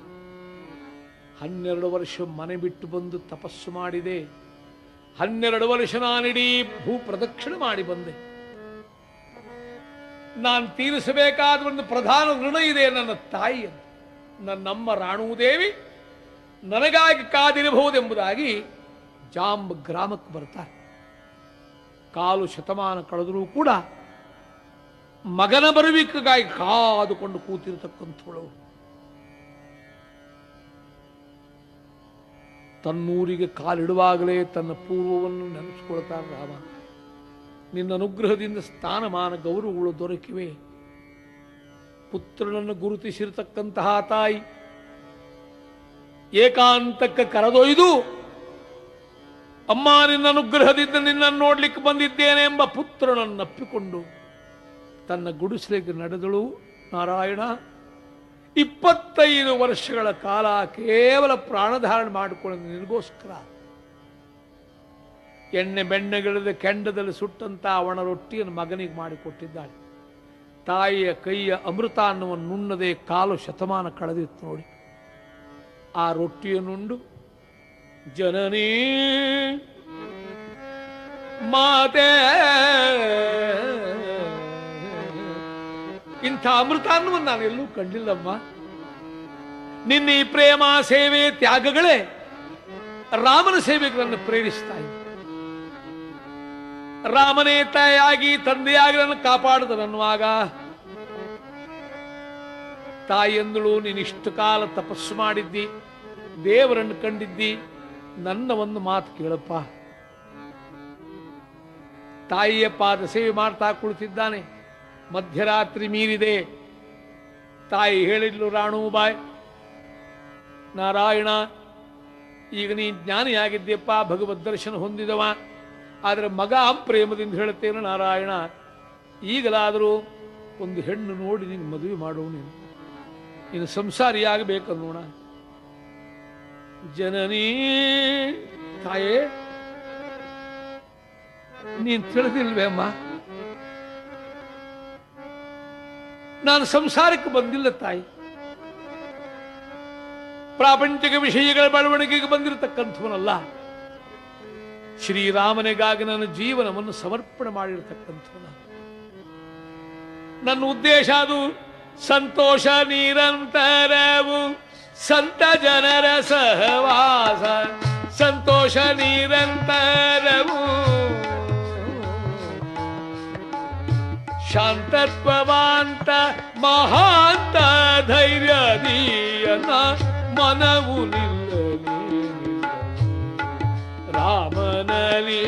ಹನ್ನೆರಡು ವರ್ಷ ಮನೆ ಬಿಟ್ಟು ಬಂದು ತಪಸ್ಸು ಮಾಡಿದೆ. ಹನ್ನೆರಡು ವರ್ಷ ನಾನಿಡೀ ಭೂ ಪ್ರದಕ್ಷಿಣೆ ಮಾಡಿ ಬಂದೆ. ನಾನು ತೀರಿಸಬೇಕಾದ ಒಂದು ಪ್ರಧಾನ ಋಣ ಇದೆ ನನ್ನ ತಾಯಿ ನನ್ನಮ್ಮ ರಾಣುದೇವಿ ನನಗಾಗಿ ಕಾದಿರಬಹುದೆಂಬುದಾಗಿ ಜಾಂಬ ಗ್ರಾಮಕ್ಕೆ ಬರ್ತಾರೆ. ಕಾಲು ಶತಮಾನ ಕಳೆದರೂ ಕೂಡ ಮಗನ ಬರುವಿಕೆಗಾಗಿ ಕಾದುಕೊಂಡು ಕೂತಿರತಕ್ಕಂಥವಳು ತನ್ನೂರಿಗೆ ಕಾಲಿಡುವಾಗಲೇ ತನ್ನ ಪೂರ್ವವನ್ನು ನೆನೆಸ್ಕೊಳ್ತಾನೆ ರಾಮ. ನಿನ್ನ ಅನುಗ್ರಹದಿಂದ ಸ್ಥಾನಮಾನ ಗೌರವಗಳು ದೊರಕಿವೆ. ಪುತ್ರನನ್ನು ಗುರುತಿಸಿರತಕ್ಕಂತಹ ತಾಯಿ ಏಕಾಂತಕ್ಕೆ ಕರೆದೊಯ್ದು, ಅಮ್ಮ, ನಿನ್ನ ಅನುಗ್ರಹದಿಂದ ನಿನ್ನನ್ನು ನೋಡ್ಲಿಕ್ಕೆ ಬಂದಿದ್ದೇನೆ ಎಂಬ ಪುತ್ರನನ್ನು ಅಪ್ಪಿಕೊಂಡು ತನ್ನ ಗುಡಿಸಲಿಗೆ ನಡೆದಳು. ನಾರಾಯಣ ಇಪ್ಪತ್ತೈದು ವರ್ಷಗಳ ಕಾಲ ಕೇವಲ ಪ್ರಾಣಧಾರಣೆ ಮಾಡಿಕೊಳ್ಳಲು ನಿನಗೋಸ್ಕರ. ಎಣ್ಣೆ ಬೆಣ್ಣೆಗಳಿದ ಕೆಂಡದಲ್ಲಿ ಸುಟ್ಟಂತ ಒಣ ರೊಟ್ಟಿಯನ್ನು ಮಗನಿಗೆ ಮಾಡಿಕೊಟ್ಟಿದ್ದಾಳೆ. ತಾಯಿಯ ಕೈಯ ಅಮೃತ ಅನ್ನುವನ್ನು ನುಣ್ಣದೆ ಕಾಲು ಶತಮಾನ ಕಳೆದಿತ್ತು ನೋಡಿ. ಆ ರೊಟ್ಟಿಯನ್ನುಂಡು, ಜನನೇ, ಮಾತೆ ಇಂಥ ಅಮೃತ ಅನ್ನುವನ್ನು ನಾನು ಎಲ್ಲೂ ಕಂಡಿಲ್ಲಮ್ಮ. ನಿನ್ನ ಈ ಪ್ರೇಮ, ಸೇವೆ, ತ್ಯಾಗಗಳೇ ರಾಮನ ಸೇವೆಗೆ ನನ್ನ ಪ್ರೇರಿಸ್ತಾ ಇದೆ ರಾಮನೇ ತಾಯಿಯಾಗಿ, ತಂದೆಯಾಗಿ ನನ್ನ ಕಾಪಾಡಿದನನ್ನುವಾಗ ತಾಯಿಯಂದಳು ನೀನು ಇಷ್ಟು ಕಾಲ ತಪಸ್ಸು ಮಾಡಿದ್ದಿ, ದೇವರನ್ನು ಕಂಡಿದ್ದಿ ನನ್ನ ಒಂದು ಮಾತು ಕೇಳಪ್ಪ. ತಾಯಿಯ ಪಾದ ಸೇವೆ ಮಾಡ್ತಾ ಕುಳಿತಿದ್ದಾನೆ. ಮಧ್ಯರಾತ್ರಿ ಮೀರಿದೆ. ತಾಯಿ ಹೇಳಿದ್ಲು ರಾಣುಬಾಯ್ ನಾರಾಯಣ, ಈಗ ನೀ ಜ್ಞಾನಿಯಾಗಿದ್ದೀಯಪ್ಪ ಭಗವದ್ ದರ್ಶನ ಹೊಂದಿದವ. ಆದರೆ ಮಗ ಪ್ರೇಮದಿಂದ ಹೇಳುತ್ತೇನೆ, ನಾರಾಯಣ, ಈಗಲಾದರೂ ಒಂದು ಹೆಣ್ಣು ನೋಡಿ ನಿಂಗೆ ಮದುವೆ ಮಾಡೋಣ ನೀನು. ನೀನು ಸಂಸಾರಿಯಾಗಬೇಕನ್ನೋಣ. ಜನನೀ, ತಾಯೇ, ನೀನು ತಿಳಿದಿಲ್ವೇ ಅಮ್ಮ? ನಾನು ಸಂಸಾರಕ್ಕೆ ಬಂದಿಲ್ಲ ತಾಯಿ. ಪ್ರಾಪಂಚಿಕ ವಿಷಯಗಳ ಬೆಳವಣಿಗೆಗೆ ಬಂದಿರತಕ್ಕಂಥವನಲ್ಲ. ಶ್ರೀರಾಮನಿಗಾಗಿ ನನ್ನ ಜೀವನವನ್ನು ಸಮರ್ಪಣೆ ಮಾಡಿರತಕ್ಕಂಥವನ. ನನ್ನ ಉದ್ದೇಶ ಅದು ಸಂತೋಷ, ನಿರಂತರವು ಸಂತ ಜನರ ಸಹವಾಸ. ಸಂತೋಷ, ನಿರಂತರವು ಶಾಂತತ್ವವಾಂತ ಮಹಾಂತ ಧೈರ್ಯದೀಯನ ಮನವು ನಿಲ್ಲಲಿ ರಾಮನಲಿ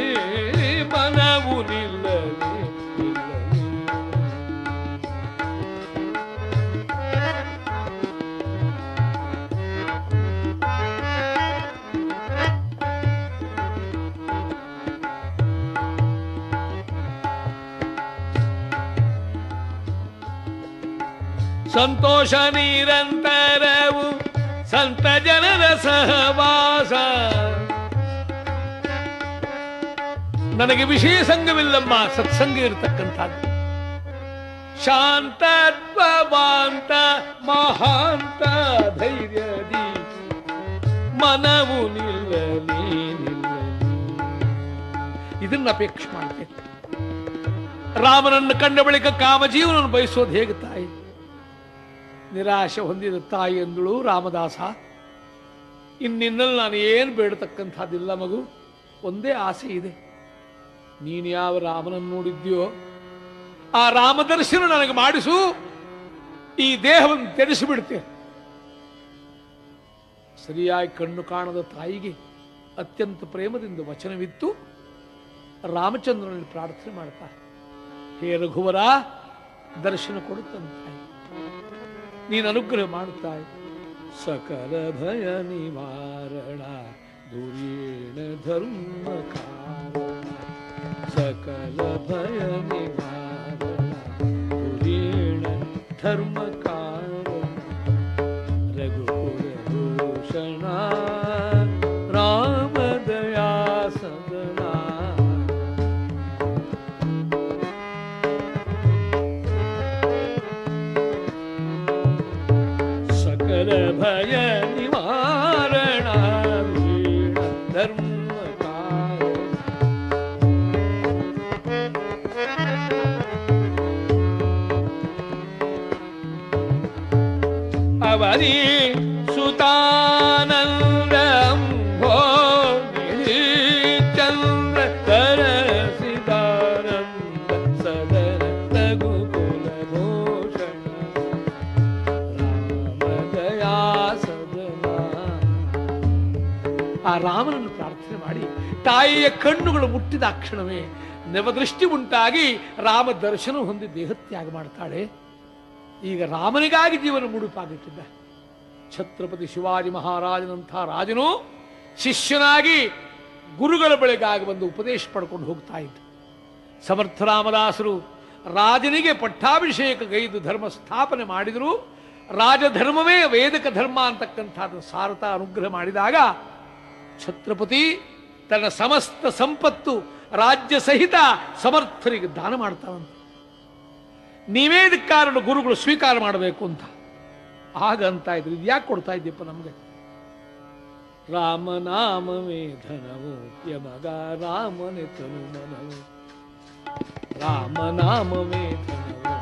ಸಂತೋಷ ನಿರಂತರವು ಸಂತ ಜನರ ಸಹವಾಸ. ನನಗೆ ವಿಷಯ ಸಂಘವಿಲ್ಲಮ್ಮ ಸತ್ಸಂಗ ಇರತಕ್ಕಂಥದ್ದು. ಶಾಂತತ್ವವಾಂತ ಮಹಾಂತ ಧೈರ್ಯದಿ ಮನವು ನಿಲ್ಲಲಿ ಇದನ್ನ ಅಪೇಕ್ಷೆ ಮಾಡ್ತೇನೆ. ರಾಮನನ್ನು ಕಂಡ ಬಳಿಕ ಕಾಮಜೀವನನ್ನು ಬಯಸೋದು ಹೇಗೆ ತಾಯಿ? ನಿರಾಶೆ ಹೊಂದಿದ ತಾಯಿ ಅಂದಳು ರಾಮದಾಸ. ಇನ್ನಿನ್ನಲ್ಲಿ ನಾನು ಏನು ಬೇಡತಕ್ಕಂಥದ್ದಿಲ್ಲ ಮಗು. ಒಂದೇ ಆಸೆ ಇದೆ. ನೀನು ಯಾವ ರಾಮನನ್ನು ನೋಡಿದ್ಯೋ, ಆ ರಾಮದರ್ಶನ ನನಗೆ ಮಾಡಿಸು. ಈ ದೇಹವನ್ನು ತೆರೆಸಿಬಿಡ್ತೇನೆ ಸರಿಯಾಗಿ ಕಣ್ಣು ಕಾಣದ ತಾಯಿಗೆ ಅತ್ಯಂತ ಪ್ರೇಮದಿಂದ ವಚನವಿತ್ತು. ರಾಮಚಂದ್ರನಲ್ಲಿ ಪ್ರಾರ್ಥನೆ ಮಾಡ್ತಾರೆ. ಹೇ ರಘುವರ, ದರ್ಶನ ಕೊಡುತ್ತಂತಾಯಿ ನೀನು ಅನುಗ್ರಹ ಮಾಡುತ್ತಾಯಿ ಸಕಲ ಭಯ ನಿವಾರಣ ದುರ್ಯೇಣ ಧರ್ಮ ಕಾರಣ ಸಕಲ ಭಯ ನಿವಾರಣ ದುರ್ಯೇಣ ಧರ್ಮ ತಾಯಿಯ ಕಣ್ಣುಗಳು ಮುಟ್ಟಿದ ಕ್ಷಣವೇ ನವದೃಷ್ಟಿ ಉಂಟಾಗಿ ರಾಮ ದರ್ಶನ ಹೊಂದಿ ದೇಹತ್ಯಾಗ ಮಾಡ್ತಾಳೆ. ಈಗ ರಾಮನಿಗಾಗಿ ಜೀವನ ಮುಡುಪಾಗಿಟ್ಟಿದ್ದ. ಛತ್ರಪತಿ ಶಿವಾಜಿ ಮಹಾರಾಜನಂಥ ರಾಜನು ಶಿಷ್ಯನಾಗಿ ಗುರುಗಳ ಬಳಿಗಾಗಿ ಬಂದು ಉಪದೇಶ ಪಡ್ಕೊಂಡು ಹೋಗ್ತಾ ಇದ್ದ. ಸಮರ್ಥ ರಾಮದಾಸರು ರಾಜನಿಗೆ ಪಟ್ಟಾಭಿಷೇಕ ಗೈದು ಧರ್ಮ ಸ್ಥಾಪನೆ ಮಾಡಿದರು. ರಾಜಧರ್ಮವೇ ವೇದಕ ಧರ್ಮ ಅಂತಕ್ಕಂಥದ್ದು ಸಾರತ ಅನುಗ್ರಹ ಮಾಡಿದಾಗ ಛತ್ರಪತಿ ತನ್ನ ಸಮಸ್ತ ಸಂಪತ್ತು ರಾಜ್ಯ ಸಹಿತ ಸಮರ್ಥರಿಗೆ ದಾನ ಮಾಡ್ತಾವಂತ. ನೀವೇ ಕಾರಣ ಗುರುಗಳು ಸ್ವೀಕಾರ ಮಾಡಬೇಕು ಅಂತ. ಆಗ ಅಂತ ಇದ್ರು. ಇದು ಯಾಕೆ ಕೊಡ್ತಾ ಇದ್ದೀಪ್ಪ ನಮಗೆ? ರಾಮನಾಮವೇ ಧನವು ಯಮಗ ರಾಮನೆ ತನು ಮನವು. ರಾಮನಾಮವೇ ಧನವು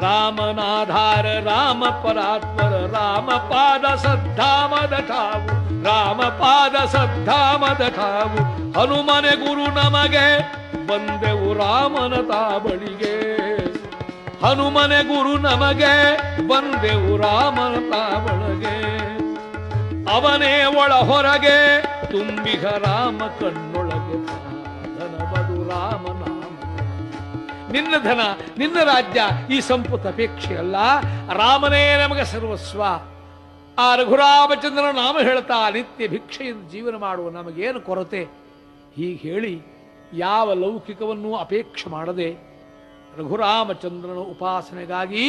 ರಾಮನಾಧಾರ ರಾಮ ಪರಾತ್ಮರ ರಾಮ ಪಾದ ಸದ್ಧಾಮದ ಠಾವು ರಾಮ ಪಾದ ಸದ್ಧಾಮದ ಠಾವು. ಹನುಮನೆ ಗುರು ನಮಗೆ, ಬಂದೆವು ರಾಮನ ತಾಬಳಿಗೆ. ಹನುಮನೆ ಗುರು ನಮಗೆ, ಬಂದೆವು ರಾಮನ ತಾಬಳಗೆ. ಅವನೇ ಒಳ ಹೊರಗೆ ತುಂಬಿಹ ರಾಮ ಕಣ್ಣೊಳಗೆ. ನಿನ್ನ ಧನ, ನಿನ್ನ ರಾಜ್ಯ, ಈ ಸಂಪುತ ಅಪೇಕ್ಷೆಯಲ್ಲ ರಾಮನೇ ನಮಗೆ ಸರ್ವಸ್ವ. ಆ ರಘುರಾಮಚಂದ್ರನ ನಾಮ ಹೇಳ್ತಾ ನಿತ್ಯ ಭಿಕ್ಷೆಯಿಂದ ಜೀವನ ಮಾಡುವ ನಮಗೇನು ಕೊರತೆ? ಹೀಗೆ ಹೇಳಿ ಯಾವ ಲೌಕಿಕವನ್ನು ಅಪೇಕ್ಷೆ ಮಾಡದೆ ರಘುರಾಮಚಂದ್ರನ ಉಪಾಸನೆಗಾಗಿ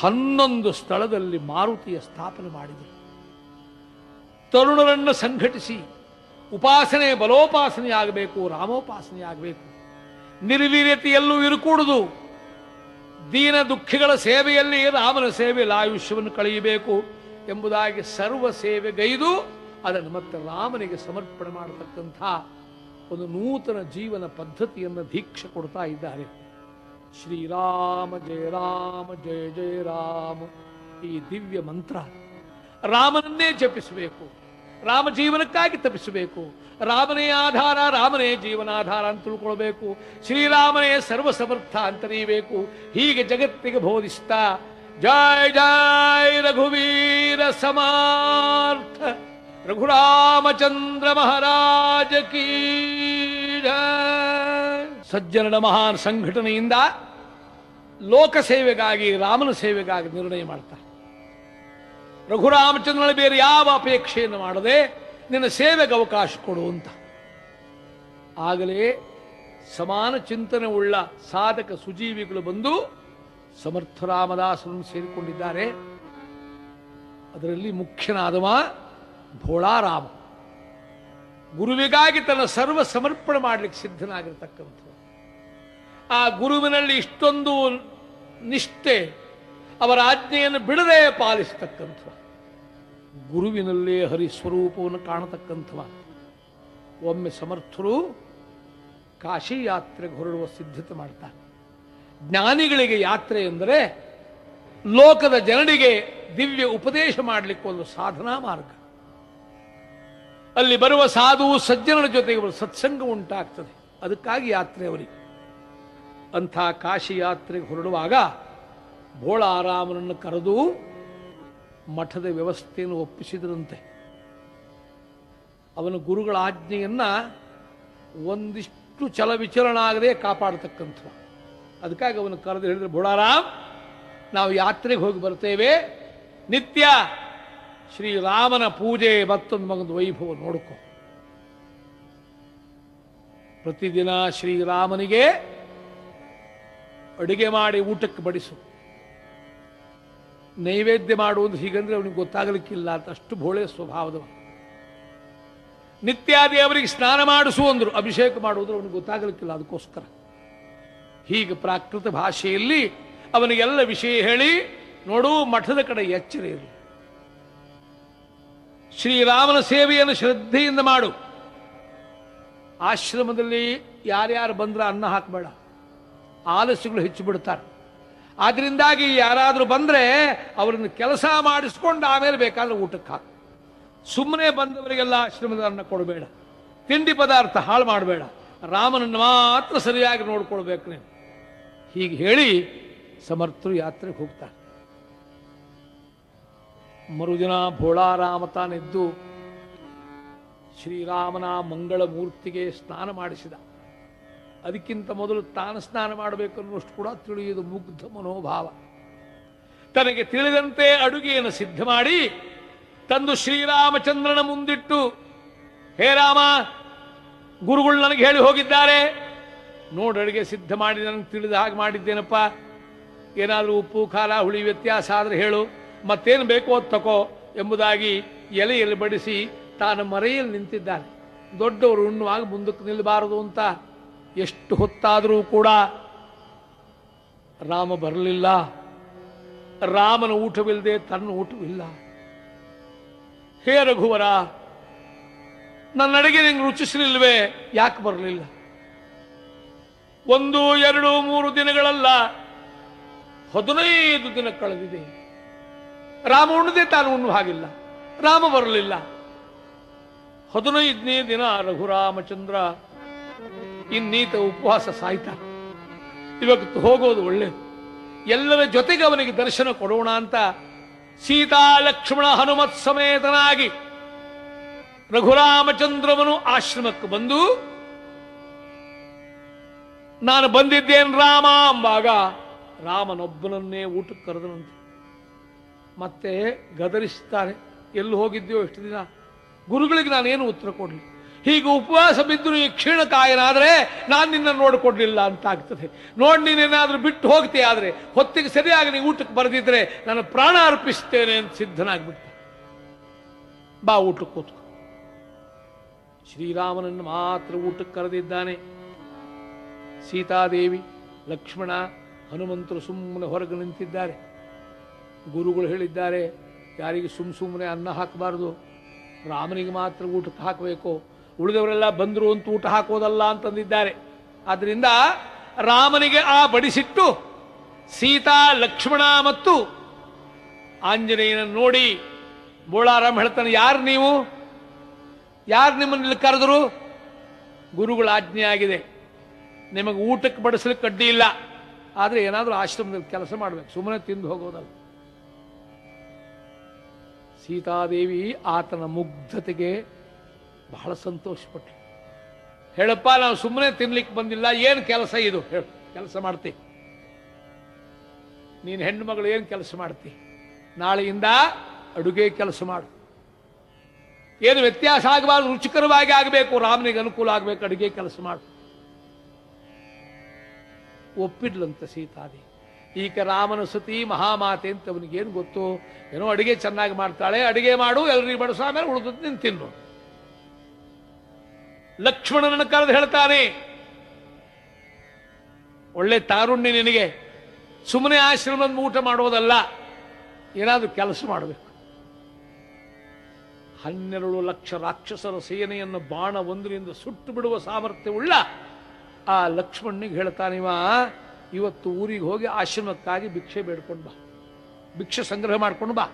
ಹನ್ನೊಂದು ಸ್ಥಳದಲ್ಲಿ ಮಾರುತಿಯ ಸ್ಥಾಪನೆ ಮಾಡಿದರು. ತರುಣರನ್ನು ಸಂಘಟಿಸಿ ಉಪಾಸನೆ ಬಲೋಪಾಸನೆಯಾಗಬೇಕು, ರಾಮೋಪಾಸನೆಯಾಗಬೇಕು. ನಿರ್ವೀರ್ಯತೆಯಲ್ಲೂ ಇರಕೂಡುದು. ದೀನ ದುಃಖಿಗಳ ಸೇವೆಯಲ್ಲಿ ರಾಮನ ಸೇವೆಯಲ್ಲಿ ಆಯುಷ್ಯವನ್ನು ಕಳೆಯಬೇಕು ಎಂಬುದಾಗಿ ಸರ್ವ ಸೇವೆಗೈದು ಅದನ್ನು ಮತ್ತೆ ರಾಮನಿಗೆ ಸಮರ್ಪಣೆ ಮಾಡತಕ್ಕಂಥ ಒಂದು ನೂತನ ಜೀವನ ಪದ್ಧತಿಯನ್ನು ದೀಕ್ಷೆ ಕೊಡ್ತಾ ಇದ್ದಾರೆ. ಶ್ರೀರಾಮ, ಜಯ ರಾಮ, ಜಯ ಜಯ ರಾಮ ಈ ದಿವ್ಯ ಮಂತ್ರ ರಾಮನನ್ನೇ ಜಪಿಸಬೇಕು. ರಾಮ ಜೀವನಕ್ಕಾಗಿ ತಪ್ಪಿಸಬೇಕು. ರಾಮನೇ ಆಧಾರ, ರಾಮನೇ ಜೀವನಾಧಾರ ಅಂತ ತಿಳ್ಕೊಳ್ಬೇಕು. ಶ್ರೀರಾಮನೇ ಸರ್ವ ಸಮರ್ಥ ಅಂತ ಹೀಗೆ ಜಗತ್ತಿಗೆ ಬೋಧಿಸ್ತಾ ಜಯ ಜಯ ರಘುವೀರ ಸಮಾರ್ಥ. ರಘುರಾಮಚಂದ್ರ ಮಹಾರಾಜ ಕೀ. ಸಜ್ಜನರ ಮಹಾನ್ ಸಂಘಟನೆಯಿಂದ ಲೋಕ ಸೇವೆಗಾಗಿ ರಾಮನ ಸೇವೆಗಾಗಿ ನಿರ್ಣಯ ಮಾಡ್ತಾರೆ ರಘುರಾಮಚಂದ್ರನ ಬೇರೆ ಯಾವ ಅಪೇಕ್ಷೆಯನ್ನು ಮಾಡದೆ ನಿನ್ನ ಸೇವೆಗೆ ಅವಕಾಶ ಕೊಡು ಅಂತ. ಆಗಲೇ ಸಮಾನ ಚಿಂತನೆ ಉಳ್ಳ ಸಾಧಕ ಸುಜೀವಿಗಳು ಬಂದು ಸಮರ್ಥ ರಾಮದಾಸರನ್ನು ಸೇರಿಕೊಂಡಿದ್ದಾರೆ. ಅದರಲ್ಲಿ ಮುಖ್ಯನಾದವ ಭೋಳಾರಾಮ. ಗುರುವಿಗಾಗಿ ತನ್ನ ಸರ್ವ ಸಮರ್ಪಣೆ ಮಾಡಲಿಕ್ಕೆ ಸಿದ್ಧನಾಗಿರ್ತಕ್ಕಂಥ ಆ ಗುರುವಿನಲ್ಲಿ ಇಷ್ಟೊಂದು ನಿಷ್ಠೆ, ಅವರ ಆಜ್ಞೆಯನ್ನು ಬಿಡದೆ ಪಾಲಿಸತಕ್ಕಂಥ ಗುರುವಿನಲ್ಲೇ ಹರಿಸ್ವರೂಪವನ್ನು ಕಾಣತಕ್ಕಂಥವ. ಒಮ್ಮೆ ಸಮರ್ಥರು ಕಾಶಿ ಯಾತ್ರೆಗೆ ಹೊರಡುವ ಸಿದ್ಧತೆ ಮಾಡ್ತಾರೆ. ಜ್ಞಾನಿಗಳಿಗೆ ಯಾತ್ರೆ ಎಂದರೆ ಲೋಕದ ಜನರಿಗೆ ದಿವ್ಯ ಉಪದೇಶ ಮಾಡಲಿಕ್ಕೆ ಒಂದು ಸಾಧನಾ ಮಾರ್ಗ. ಅಲ್ಲಿ ಬರುವ ಸಾಧು ಸಜ್ಜನರ ಜೊತೆಗೆ ಸತ್ಸಂಗ ಉಂಟಾಗ್ತದೆ. ಅದಕ್ಕಾಗಿ ಯಾತ್ರೆ ಅವರಿಗೆ. ಅಂಥ ಕಾಶಿ ಯಾತ್ರೆಗೆ ಹೊರಡುವಾಗ ಭೋಳಾರಾಮನನ್ನು ಕರೆದು ಮಠದ ವ್ಯವಸ್ಥೆಯನ್ನು ಒಪ್ಪಿಸಿದ್ರಂತೆ. ಅವನ ಗುರುಗಳ ಆಜ್ಞೆಯನ್ನ ಒಂದಿಷ್ಟು ಚಲವಿಚಲನ ಆಗದೆ ಕಾಪಾಡತಕ್ಕಂಥ ಅದಕ್ಕಾಗಿ ಅವನು ಕರೆದು ಹೇಳಿದ್ರೆ ಬುಡಾರಾಮ್ ನಾವು ಯಾತ್ರೆಗೆ ಹೋಗಿ ಬರ್ತೇವೆ. ನಿತ್ಯ ಶ್ರೀರಾಮನ ಪೂಜೆ ಮತ್ತೊಂದು ಮಗನ ವೈಭವ ನೋಡ್ಕೊ. ಪ್ರತಿದಿನ ಶ್ರೀರಾಮನಿಗೆ ಅಡುಗೆ ಮಾಡಿ ಊಟಕ್ಕೆ ಬಡಿಸು. ನೈವೇದ್ಯ ಮಾಡುವುದು ಹೀಗಂದ್ರೆ ಅವನಿಗೆ ಗೊತ್ತಾಗಲಿಕ್ಕಿಲ್ಲ ಅಂತ ಅಷ್ಟು ಭೋಳೆ ಸ್ವಭಾವದವ. ನಿತ್ಯಾದಿ ದೇವರಿಗೆ ಸ್ನಾನ ಮಾಡಿಸು ಅಂದ್ರು, ಅಭಿಷೇಕ ಮಾಡುವುದು ಅವನಿಗೆ ಗೊತ್ತಾಗಲಿಕ್ಕಿಲ್ಲ ಅದಕ್ಕೋಸ್ಕರ. ಹೀಗೆ ಪ್ರಾಕೃತ ಭಾಷೆಯಲ್ಲಿ ಅವನಿಗೆಲ್ಲ ವಿಷಯ ಹೇಳಿ, ನೋಡು ಮಠದ ಕಡೆ ಎಚ್ಚರ ಇರಲಿ. ಶ್ರೀರಾಮನ ಸೇವೆಯನ್ನು ಶ್ರದ್ಧೆಯಿಂದ ಮಾಡು. ಆಶ್ರಮದಲ್ಲಿ ಯಾರ್ಯಾರು ಬಂದ್ರೆ ಅನ್ನ ಹಾಕಬೇಡ. ಆಲಸ್ಯಗಳು ಹೆಚ್ಚು ಬಿಡ್ತಾರೆ. ಆದ್ರಿಂದಾಗಿ ಯಾರಾದರೂ ಬಂದರೆ ಅವರನ್ನು ಕೆಲಸ ಮಾಡಿಸ್ಕೊಂಡು ಆಮೇಲೆ ಬೇಕಾದ್ರೆ ಊಟಕ್ಕೆ ಹಾಕು. ಸುಮ್ಮನೆ ಬಂದವರಿಗೆಲ್ಲ ಆಶ್ರಮದ ಅನ್ನ ಕೊಡಬೇಡ. ತಿಂಡಿ ಪದಾರ್ಥ ಹಾಳು ಮಾಡಬೇಡ. ರಾಮನನ್ನು ಮಾತ್ರ ಸರಿಯಾಗಿ ನೋಡ್ಕೊಳ್ಬೇಕು ನೀನು. ಹೀಗೆ ಹೇಳಿ ಸಮರ್ಥರು ಯಾತ್ರೆಗೆ ಹೋಗ್ತಾರೆ. ಮರುದಿನ ಭೋಳಾರಾಮ ತಾನೆದ್ದು ಶ್ರೀರಾಮನ ಮಂಗಳ ಮೂರ್ತಿಗೆ ಸ್ನಾನ ಮಾಡಿಸಿದ. ಅದಕ್ಕಿಂತ ಮೊದಲು ತಾನು ಸ್ನಾನ ಮಾಡಬೇಕು ಅನ್ನೋಷ್ಟು ಕೂಡ ತಿಳಿಯುವುದು ಮುಗ್ಧ ಮನೋಭಾವ. ತನಗೆ ತಿಳಿದಂತೆ ಅಡುಗೆಯನ್ನು ಸಿದ್ಧ ಮಾಡಿ ತಂದು ಶ್ರೀರಾಮಚಂದ್ರನ ಮುಂದಿಟ್ಟು, ಹೇ ರಾಮ, ಗುರುಗಳು ನನಗೆ ಹೇಳಿ ಹೋಗಿದ್ದಾರೆ. ನೋಡಿ ಅಡುಗೆ ಸಿದ್ಧ ಮಾಡಿ ನನಗೆ ತಿಳಿದ ಹಾಗೆ ಮಾಡಿದ್ದೇನಪ್ಪ. ಏನಾದರೂ ಉಪ್ಪು, ಖಾರ, ಹುಳಿ ವ್ಯತ್ಯಾಸ ಆದರೆ ಹೇಳು. ಮತ್ತೇನು ಬೇಕೋ ತಕೋ ಎಂಬುದಾಗಿ ಎಲೆಯಲ್ಲಿ ಬಡಿಸಿ ತಾನು ಮರೆಯಲ್ಲಿ ನಿಂತಿದ್ದಾನೆ. ದೊಡ್ಡವರು ಉಣ್ಣುವಾಗ ಮುಂದಕ್ಕೆ ನಿಲ್ಲಬಾರದು ಅಂತ ಎಷ್ಟು ಹೊತ್ತಾದರೂ ಕೂಡ ರಾಮ ಬರಲಿಲ್ಲ. ರಾಮನ ಊಟವಿಲ್ಲದೆ ತನ್ನ ಊಟವಿಲ್ಲ. ಹೇ ರಘುವರ, ನನ್ನ ಅಡಿಗೆ ನಿಂಗೆ ರುಚಿಸಲಿಲ್ವೇ? ಯಾಕೆ ಬರಲಿಲ್ಲ? ಒಂದು, ಎರಡು, ಮೂರು ದಿನಗಳಲ್ಲ, ಹದಿನೈದು ದಿನ ಕಳೆದಿದೆ. ರಾಮ ಉಣ್ಣದೆ ತಾನು ಉಣ್ಣು ಹಾಗಿಲ್ಲ. ರಾಮ ಬರಲಿಲ್ಲ. ಹದಿನೈದನೇ ದಿನ ರಘುರಾಮಚಂದ್ರ ಇನ್ನೀತ ಉಪವಾಸ ಸಾಯ್ತ. ಇವತ್ತು ಹೋಗೋದು ಒಳ್ಳೇದು. ಎಲ್ಲರ ಜೊತೆಗೆ ಅವನಿಗೆ ದರ್ಶನ ಕೊಡೋಣ ಅಂತ ಸೀತಾ ಲಕ್ಷ್ಮಣ ಹನುಮತ್ ಸಮೇತನಾಗಿ ರಘುರಾಮಚಂದ್ರವನು ಆಶ್ರಮಕ್ಕೆ ಬಂದು, ನಾನು ಬಂದಿದ್ದೇನು ರಾಮ ಅಂಬಾಗ. ರಾಮನೊಬ್ಬನನ್ನೇ ಊಟಕ್ಕೆ ಕರೆದನಂತೆ. ಮತ್ತೆ ಗದರಿಸ್ತಾರೆ. ಎಲ್ಲಿ ಹೋಗಿದ್ಯೋ ಎಷ್ಟು ದಿನ. ಗುರುಗಳಿಗೆ ನಾನೇನು ಉತ್ತರ ಕೊಡಲಿ. ಹೀಗೆ ಉಪವಾಸ ಬಿದ್ದರೂ ಈ ಕ್ಷೀಣಕಾಯನಾದ್ರೆ ನಾನು ನಿನ್ನ ನೋಡಿಕೊಡ್ಲಿಲ್ಲ ಅಂತ ಆಗ್ತದೆ ನೋಡಿ ನೀನೇನಾದರೂ ಬಿಟ್ಟು ಹೋಗ್ತೀಯ ಆದರೆ ಹೊತ್ತಿಗೆ ಸರಿಯಾಗಿ ನೀವು ಊಟಕ್ಕೆ ಬರೆದಿದ್ರೆ ನಾನು ಪ್ರಾಣ ಅರ್ಪಿಸ್ತೇನೆ ಅಂತ ಸಿದ್ಧನಾಗ್ಬಿಟ್ಟ. ಬಾ ಊಟಕ್ಕೆ ಕೂತ್ಕೊ. ಶ್ರೀರಾಮನನ್ನು ಮಾತ್ರ ಊಟಕ್ಕೆ ಕರೆದಿದ್ದಾನೆ. ಸೀತಾದೇವಿ, ಲಕ್ಷ್ಮಣ, ಹನುಮಂತರು ಸುಮ್ಮನೆ ಹೊರಗೆ ನಿಂತಿದ್ದಾರೆ. ಗುರುಗಳು ಹೇಳಿದ್ದಾರೆ, ಯಾರಿಗೆ ಸುಮ್ಮ ಸುಮ್ಮನೆ ಅನ್ನ ಹಾಕಬಾರ್ದು, ರಾಮನಿಗೆ ಮಾತ್ರ ಊಟಕ್ಕೆ ಹಾಕಬೇಕು ಉಳಿದವರೆಲ್ಲ ಬಂದರು ಅಂತ ಊಟ ಹಾಕೋದಲ್ಲ ಅಂತಂದಿದ್ದಾರೆ. ಆದ್ದರಿಂದ ರಾಮನಿಗೆ ಆ ಬಡಿಸಿಟ್ಟು ಸೀತಾ, ಲಕ್ಷ್ಮಣ ಮತ್ತು ಆಂಜನೇಯನ ನೋಡಿ ಬೋಳಾರಾಮ್ ಹೇಳ್ತಾನೆ, ಯಾರು ನೀವು? ಯಾರು ನಿಮ್ಮನ್ನು ಕರೆದರು? ಗುರುಗಳ ಆಜ್ಞೆ ಆಗಿದೆ. ನಿಮಗೆ ಊಟಕ್ಕೆ ಬಡಿಸ್ಲಿಕ್ಕೆ ಕಡ್ಡಿ ಇಲ್ಲ. ಆದರೆ ಏನಾದರೂ ಆಶ್ರಮದಲ್ಲಿ ಕೆಲಸ ಮಾಡಬೇಕು. ಸುಮ್ಮನೆ ತಿಂದು ಹೋಗೋದಲ್ಲ. ಸೀತಾದೇವಿ ಆತನ ಮುಗ್ಧತೆಗೆ ಬಹಳ ಸಂತೋಷಪಟ್ಟೆ ಹೇಳಪ್ಪ, ನಾವು ಸುಮ್ಮನೆ ತಿನ್ಲಿಕ್ಕೆ ಬಂದಿಲ್ಲ, ಏನು ಕೆಲಸ ಇದು? ಹೇಳು, ಕೆಲಸ ಮಾಡ್ತಿ. ನೀನು ಹೆಣ್ಣು ಮಗಳು ಏನು ಕೆಲಸ ಮಾಡ್ತಿ? ನಾಳೆಯಿಂದ ಅಡುಗೆ ಕೆಲಸ ಮಾಡು. ಏನು ವ್ಯತ್ಯಾಸ ಆಗಬಾರ್ದು, ರುಚಿಕರವಾಗಿ ಆಗಬೇಕು, ರಾಮನಿಗೆ ಅನುಕೂಲ ಆಗಬೇಕು, ಅಡುಗೆ ಕೆಲಸ ಮಾಡು. ಒಪ್ಪಿಡ್ಲಂತ ಸೀತಾದಿ. ಈಗ ರಾಮನ ಸತಿ ಮಹಾಮಾತೆ ಅಂತ ಅವನಿಗೇನು ಗೊತ್ತು? ಏನೋ ಅಡುಗೆ ಚೆನ್ನಾಗಿ ಮಾಡ್ತಾಳೆ, ಅಡುಗೆ ಮಾಡು, ಎಲ್ರಿಗೂ ಬಡಿಸೋ ಆಮೇಲೆ ಉಳಿದದ್ದು ನಿಂತಿನ್ನು ತಿನ್ನು. ಲಕ್ಷ್ಮಣನನ್ನು ಕರೆದು ಹೇಳ್ತಾನೆ, ಒಳ್ಳೆ ತಾರುಣ್ಯ ನಿನಗೆ. ಸುಮ್ಮನೆ ಆಶ್ರಮದ ಊಟ ಮಾಡೋದಲ್ಲ ಏನಾದರೂ ಕೆಲಸ ಮಾಡಬೇಕು. ಹನ್ನೆರಡು ಲಕ್ಷ ರಾಕ್ಷಸರ ಸೇನೆಯನ್ನು ಬಾಣ ಒಂದರಿಂದ ಸುಟ್ಟು ಬಿಡುವ ಸಾಮರ್ಥ್ಯವುಳ್ಳ ಆ ಲಕ್ಷ್ಮಣನಿಗೆ ಹೇಳ್ತಾನಿವ ಇವತ್ತು ಊರಿಗೆ ಹೋಗಿ ಆಶ್ರಮಕ್ಕಾಗಿ ಭಿಕ್ಷೆ ಬೇಡ್ಕೊಂಡು ಬಾ. ಭಿಕ್ಷೆ ಸಂಗ್ರಹ ಮಾಡ್ಕೊಂಡು ಬಾ.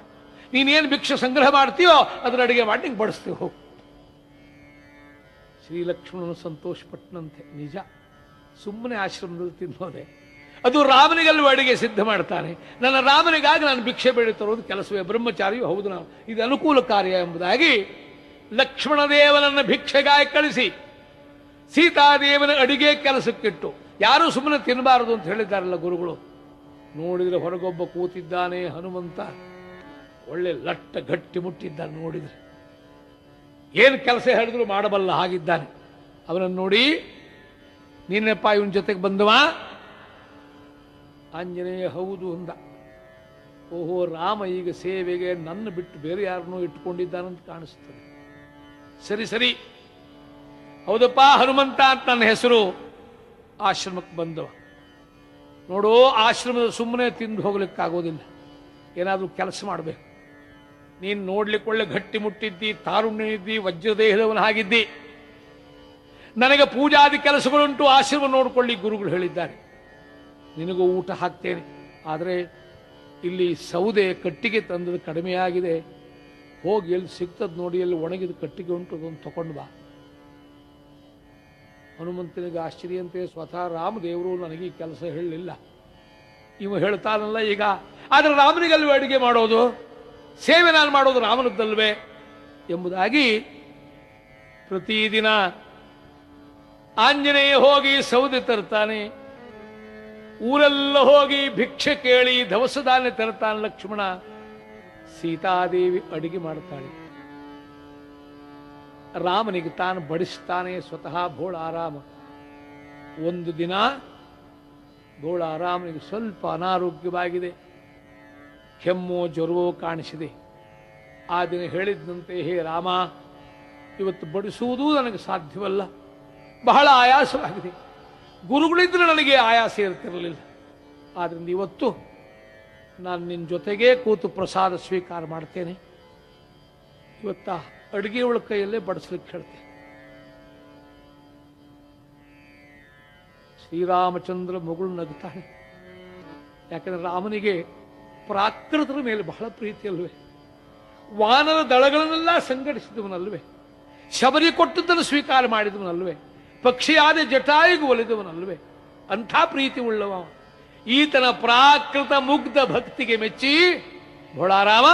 ನೀನೇನು ಭಿಕ್ಷೆ ಸಂಗ್ರಹ ಮಾಡ್ತೀಯೋ ಅದರ ಅಡಿಗೆ ಮಾಡಿ ನಿಂಗೆ ಬಡಿಸ್ತೀವಿ, ಹೋಗು. ಶ್ರೀಲಕ್ಷ್ಮಣನು ಸಂತೋಷಪಟ್ಟನಂತೆ ನಿಜ. ಸುಮ್ಮನೆ ಆಶ್ರಮದಲ್ಲಿ ತಿನ್ನೋದೆ. ಅದು ರಾಮನಿಗಲ್ಲೂ ಅಡುಗೆ ಸಿದ್ಧ ಮಾಡ್ತಾನೆ. ನನ್ನ ರಾಮನಿಗಾಗಿ ನಾನು ಭಿಕ್ಷೆ ಬೇಡಿ ತರೋದು ಕೆಲಸವೇ. ಬ್ರಹ್ಮಚಾರಿಯು, ಹೌದು ನಾವು. ಇದು ಅನುಕೂಲ ಕಾರ್ಯ ಎಂಬುದಾಗಿ ಲಕ್ಷ್ಮಣ ದೇವನನ್ನ ಭಿಕ್ಷೆಗಾಗಿ ಕಳಿಸಿ ಸೀತಾದೇವನ ಅಡಿಗೆ ಕೆಲಸಕ್ಕಿಟ್ಟು. ಯಾರೂ ಸುಮ್ಮನೆ ತಿನ್ನಬಾರದು ಅಂತ ಹೇಳಿದ್ದಾರಲ್ಲ ಗುರುಗಳು. ನೋಡಿದ್ರೆ ಹೊರಗೊಬ್ಬ ಕೂತಿದ್ದಾನೆ ಹನುಮಂತ. ಒಳ್ಳೆ ಲಟ್ಟ ಗಟ್ಟಿ ಮುಟ್ಟಿದ್ದಾನೆ ನೋಡಿದ್ರೆ. ಏನು ಕೆಲಸ ಹೇಳಿದ್ರು ಮಾಡಬಲ್ಲ ಹಾಗಿದ್ದಾನೆ. ಅವನನ್ನು ನೋಡಿ, ನೀನೇಪ್ಪ ಇವನ ಜೊತೆಗೆ ಬಂದವ? ಆಂಜನೇಯ ಹೌದು ಅಂದ. ಓಹೋ, ರಾಮ ಈಗ ಸೇವೆಗೆ ನನ್ನ ಬಿಟ್ಟು ಬೇರೆ ಯಾರನ್ನೂ ಇಟ್ಕೊಂಡಿದ್ದಾನಂತ ಕಾಣಿಸ್ತದೆ. ಸರಿ ಸರಿ. ಹೌದಪ್ಪ, ಹನುಮಂತ ಅಂತ ನನ್ನ ಹೆಸರು. ಆಶ್ರಮಕ್ಕೆ ಬಂದವ. ನೋಡು, ಆಶ್ರಮದ ಸುಮ್ಮನೆ ತಿಂದು ಹೋಗ್ಲಿಕ್ಕಾಗೋದಿಲ್ಲ. ಏನಾದರೂ ಕೆಲಸ ಮಾಡಬೇಕು. ನೀನು ನೋಡ್ಲಿಕ್ಕೆ ಒಳ್ಳೆ ಗಟ್ಟಿ ಮುಟ್ಟಿದ್ದಿ, ತಾರುಣ್ಯ ಇದ್ದಿ, ವಜ್ರದೇಹದವನ ಆಗಿದ್ದಿ. ನನಗೆ ಪೂಜಾದಿ ಕೆಲಸಗಳುಂಟು ಆಶೀರ್ವ ನೋಡಿಕೊಳ್ಳಿ, ಗುರುಗಳು ಹೇಳಿದ್ದಾರೆ. ನಿನಗೂ ಊಟ ಹಾಕ್ತೇನೆ. ಆದರೆ ಇಲ್ಲಿ ಸೌದೆ ಕಟ್ಟಿಗೆ ತಂದದ್ದು ಕಡಿಮೆಯಾಗಿದೆ ಹೋಗಿ ಎಲ್ಲಿ ಸಿಗ್ತದ ನೋಡಿ, ಎಲ್ಲಿ ಒಣಗಿದ ಕಟ್ಟಿಗೆ ಉಂಟು ಅದನ್ನು ತಕೊಂಡು ಬಾ. ಹನುಮಂತನಿಗೆ ಆಶ್ಚರ್ಯಂತೆ ಸ್ವತಃ ರಾಮದೇವರು ನನಗೆ ಈ ಕೆಲಸ ಹೇಳಲಿಲ್ಲ. ಇವ ಹೇಳ್ತಾನಲ್ಲ ಈಗ, ಆದರೆ ರಾಮನಿಗೆಲ್ಲೂ ಅಡುಗೆ ಮಾಡೋದು? ಸೇವೆ ನಾನು ಮಾಡೋದು ರಾಮನದ್ದಲ್ವೇ ಎಂಬುದಾಗಿ ಪ್ರತಿದಿನ ಆಂಜನೇಯ ಹೋಗಿ ಸೌದೆ ತರ್ತಾನೆ ಊರೆಲ್ಲ ಹೋಗಿ ಭಿಕ್ಷೆ ಕೇಳಿ ದವಸ ಧಾನ್ಯ ತರ್ತಾನೆ ಲಕ್ಷ್ಮಣ, ಸೀತಾದೇವಿ ಅಡಿಗೆ ಮಾಡ್ತಾಳೆ ರಾಮನಿಗೆ ತಾನು ಬಡಿಸ್ತಾನೆ ಸ್ವತಃ ಬೋಳ ಆರಾಮ. ಒಂದು ದಿನ ಬೋಳ ಆರಾಮನಿಗೆ ಸ್ವಲ್ಪ ಅನಾರೋಗ್ಯವಾಗಿದೆ. ಕೆಮ್ಮೋ ಜ್ವರವೋ ಕಾಣಿಸಿದೆ. ಆ ದಿನ ಹೇಳಿದಂತೆ ಹೇ ರಾಮ, ಇವತ್ತು ಬಡಿಸುವುದೂ ನನಗೆ ಸಾಧ್ಯವಲ್ಲ. ಬಹಳ ಆಯಾಸವಾಗಿದೆ. ಗುರುಗಳಿದ್ರೆ ನನಗೆ ಆಯಾಸ ಇರ್ತಿರಲಿಲ್ಲ. ಆದ್ದರಿಂದ ಇವತ್ತು ನಾನು ನಿನ್ನ ಜೊತೆಗೇ ಕೂತು ಪ್ರಸಾದ ಸ್ವೀಕಾರ ಮಾಡ್ತೇನೆ. ಇವತ್ತ ಅಡುಗೆ ಒಳ ಕೈಯಲ್ಲೇ ಬಡಿಸ್ಲಿಕ್ಕೆ ಹೇಳ್ತೇನೆ. ಶ್ರೀರಾಮಚಂದ್ರ ಮಗಳು ನಗ್ತಾನೆ. ಯಾಕಂದ್ರೆ ರಾಮನಿಗೆ ಪ್ರಾಕೃತರ ಮೇಲೆ ಬಹಳ ಪ್ರೀತಿಯಲ್ವೇ ವಾನರ ದಳಗಳನ್ನೆಲ್ಲ ಸಂಘಟಿಸಿದವನಲ್ವೇ? ಶಬರಿ ಕೊಟ್ಟದ್ದನ್ನು ಸ್ವೀಕಾರ ಮಾಡಿದವನಲ್ವೇ? ಪಕ್ಷಿಯಾದ ಜಟಾಯಿಗೂ ಒಲಿದವನಲ್ವೇ? ಅಂಥ ಪ್ರೀತಿ ಉಳ್ಳವ. ಈತನ ಪ್ರಾಕೃತ ಮುಗ್ಧ ಭಕ್ತಿಗೆ ಮೆಚ್ಚಿ, ಭೋಳಾರಾಮ,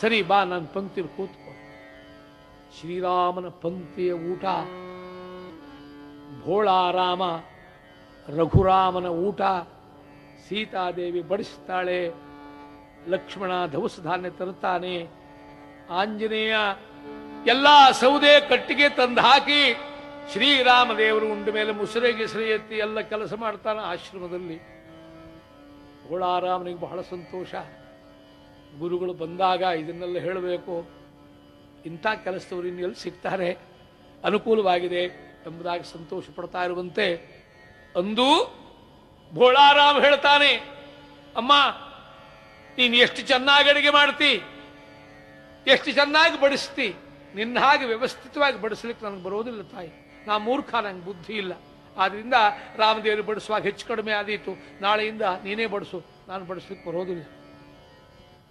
ಸರಿ ಬಾ ನನ್ನ ಪಂಕ್ತಿಲಿ ಕೂತ್ಕೊ. ಶ್ರೀರಾಮನ ಪಂಕ್ತಿಯ ಊಟ, ಭೋಳಾರಾಮ, ರಘುರಾಮನ ಊಟ, ಸೀತಾದೇವಿ ಬಡಿಸ್ತಾಳೆ. ಲಕ್ಷ್ಮಣ ಧವಸ ಧಾನ್ಯ ತರುತ್ತಾನೆ. ಆಂಜನೇಯ ಎಲ್ಲ ಸೌದೆ ಕಟ್ಟಿಗೆ ತಂದು ಹಾಕಿ ಶ್ರೀರಾಮದೇವರು ಉಂಡ ಮೇಲೆ ಮುಸುರೆ ಗಿಸುರೆ ಎತ್ತಿ ಎಲ್ಲ ಕೆಲಸ ಮಾಡ್ತಾನೆ ಆಶ್ರಮದಲ್ಲಿ. ಗೋಳಾರಾಮನಿಗೆ ಬಹಳ ಸಂತೋಷ. ಗುರುಗಳು ಬಂದಾಗ ಇದನ್ನೆಲ್ಲ ಹೇಳಬೇಕು. ಇಂಥ ಕೆಲಸದವರು ಇನ್ನು ಎಲ್ಲಿ ಸಿಗ್ತಾರೆ? ಅನುಕೂಲವಾಗಿದೆ ಎಂಬುದಾಗಿ ಸಂತೋಷ ಪಡ್ತಾ ಇರುವಂತೆ ಅಂದು ಭೋಳಾರಾಮ್ ಹೇಳ್ತಾನೆ, ಅಮ್ಮ ನೀನು ಎಷ್ಟು ಚೆನ್ನಾಗಿ ಅಡಿಗೆ ಮಾಡ್ತಿ, ಎಷ್ಟು ಚೆನ್ನಾಗಿ ಬಡಿಸ್ತಿ, ನಿನ್ನ ಹಾಗೆ ವ್ಯವಸ್ಥಿತವಾಗಿ ಬಡಿಸ್ಲಿಕ್ಕೆ ನನಗೆ ಬರೋದಿಲ್ಲ ತಾಯಿ. ನಾ ಮೂರ್ಖ, ನಂಗೆ ಬುದ್ಧಿ ಇಲ್ಲ. ಆದ್ರಿಂದ ರಾಮದೇವರು ಬಡಿಸುವಾಗ ಹೆಚ್ಚು ಕಡಿಮೆ ಆದೀತು. ನಾಳೆಯಿಂದ ನೀನೇ ಬಡಿಸು, ನಾನು ಬಡಿಸ್ಲಿಕ್ಕೆ ಬರೋದಿಲ್ಲ.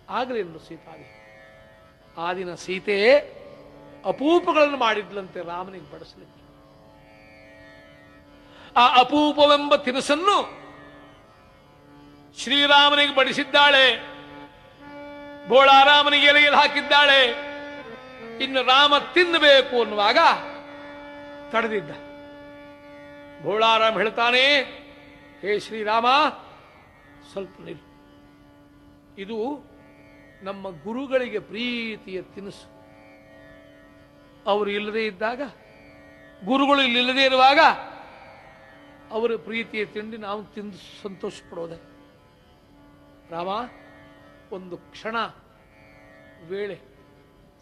ಆಗಲಿಲ್ಲ ಸೀತಾದಿ. ಆ ದಿನ ಸೀತೆ ಅಪೂಪಗಳನ್ನು ಮಾಡಿದ್ಲಂತೆ ರಾಮನಿಗೆ ಬಡಿಸ್ಲಿಕ್ಕೆ. ಆ ಅಪೂಪವೆಂಬ ತಿನಸನ್ನು ಶ್ರೀರಾಮನಿಗೆ ಬಡಿಸಿದ್ದಾಳೆ, ಬೋಳಾರಾಮನಿಗೆ ಎಲೆಯಲ್ಲಿ ಹಾಕಿದ್ದಾಳೆ, ಇನ್ನು ರಾಮ ತಿನ್ನಬೇಕು ಅನ್ನುವಾಗ ತಡೆದಿದ್ದ. ಬೋಳಾರಾಮ್ ಹೇಳ್ತಾನೆ, ಹೇ ಶ್ರೀರಾಮ, ಸ್ವಲ್ಪ ನಿಲ್ ಇದು ನಮ್ಮ ಗುರುಗಳಿಗೆ ಪ್ರೀತಿಯ ತಿನಿಸು. ಅವರು ಇಲ್ಲದೇ ಇದ್ದಾಗ, ಗುರುಗಳು ಇಲ್ಲಿಲ್ಲದೆ ಇರುವಾಗ, ಅವರ ಪ್ರೀತಿಯ ತಿಂಡಿ ನಾವು ತಿಂದು ಸಂತೋಷ ಪಡೋದೆ ರಾಮ, ಒಂದು ಕ್ಷಣ ವೇಳೆ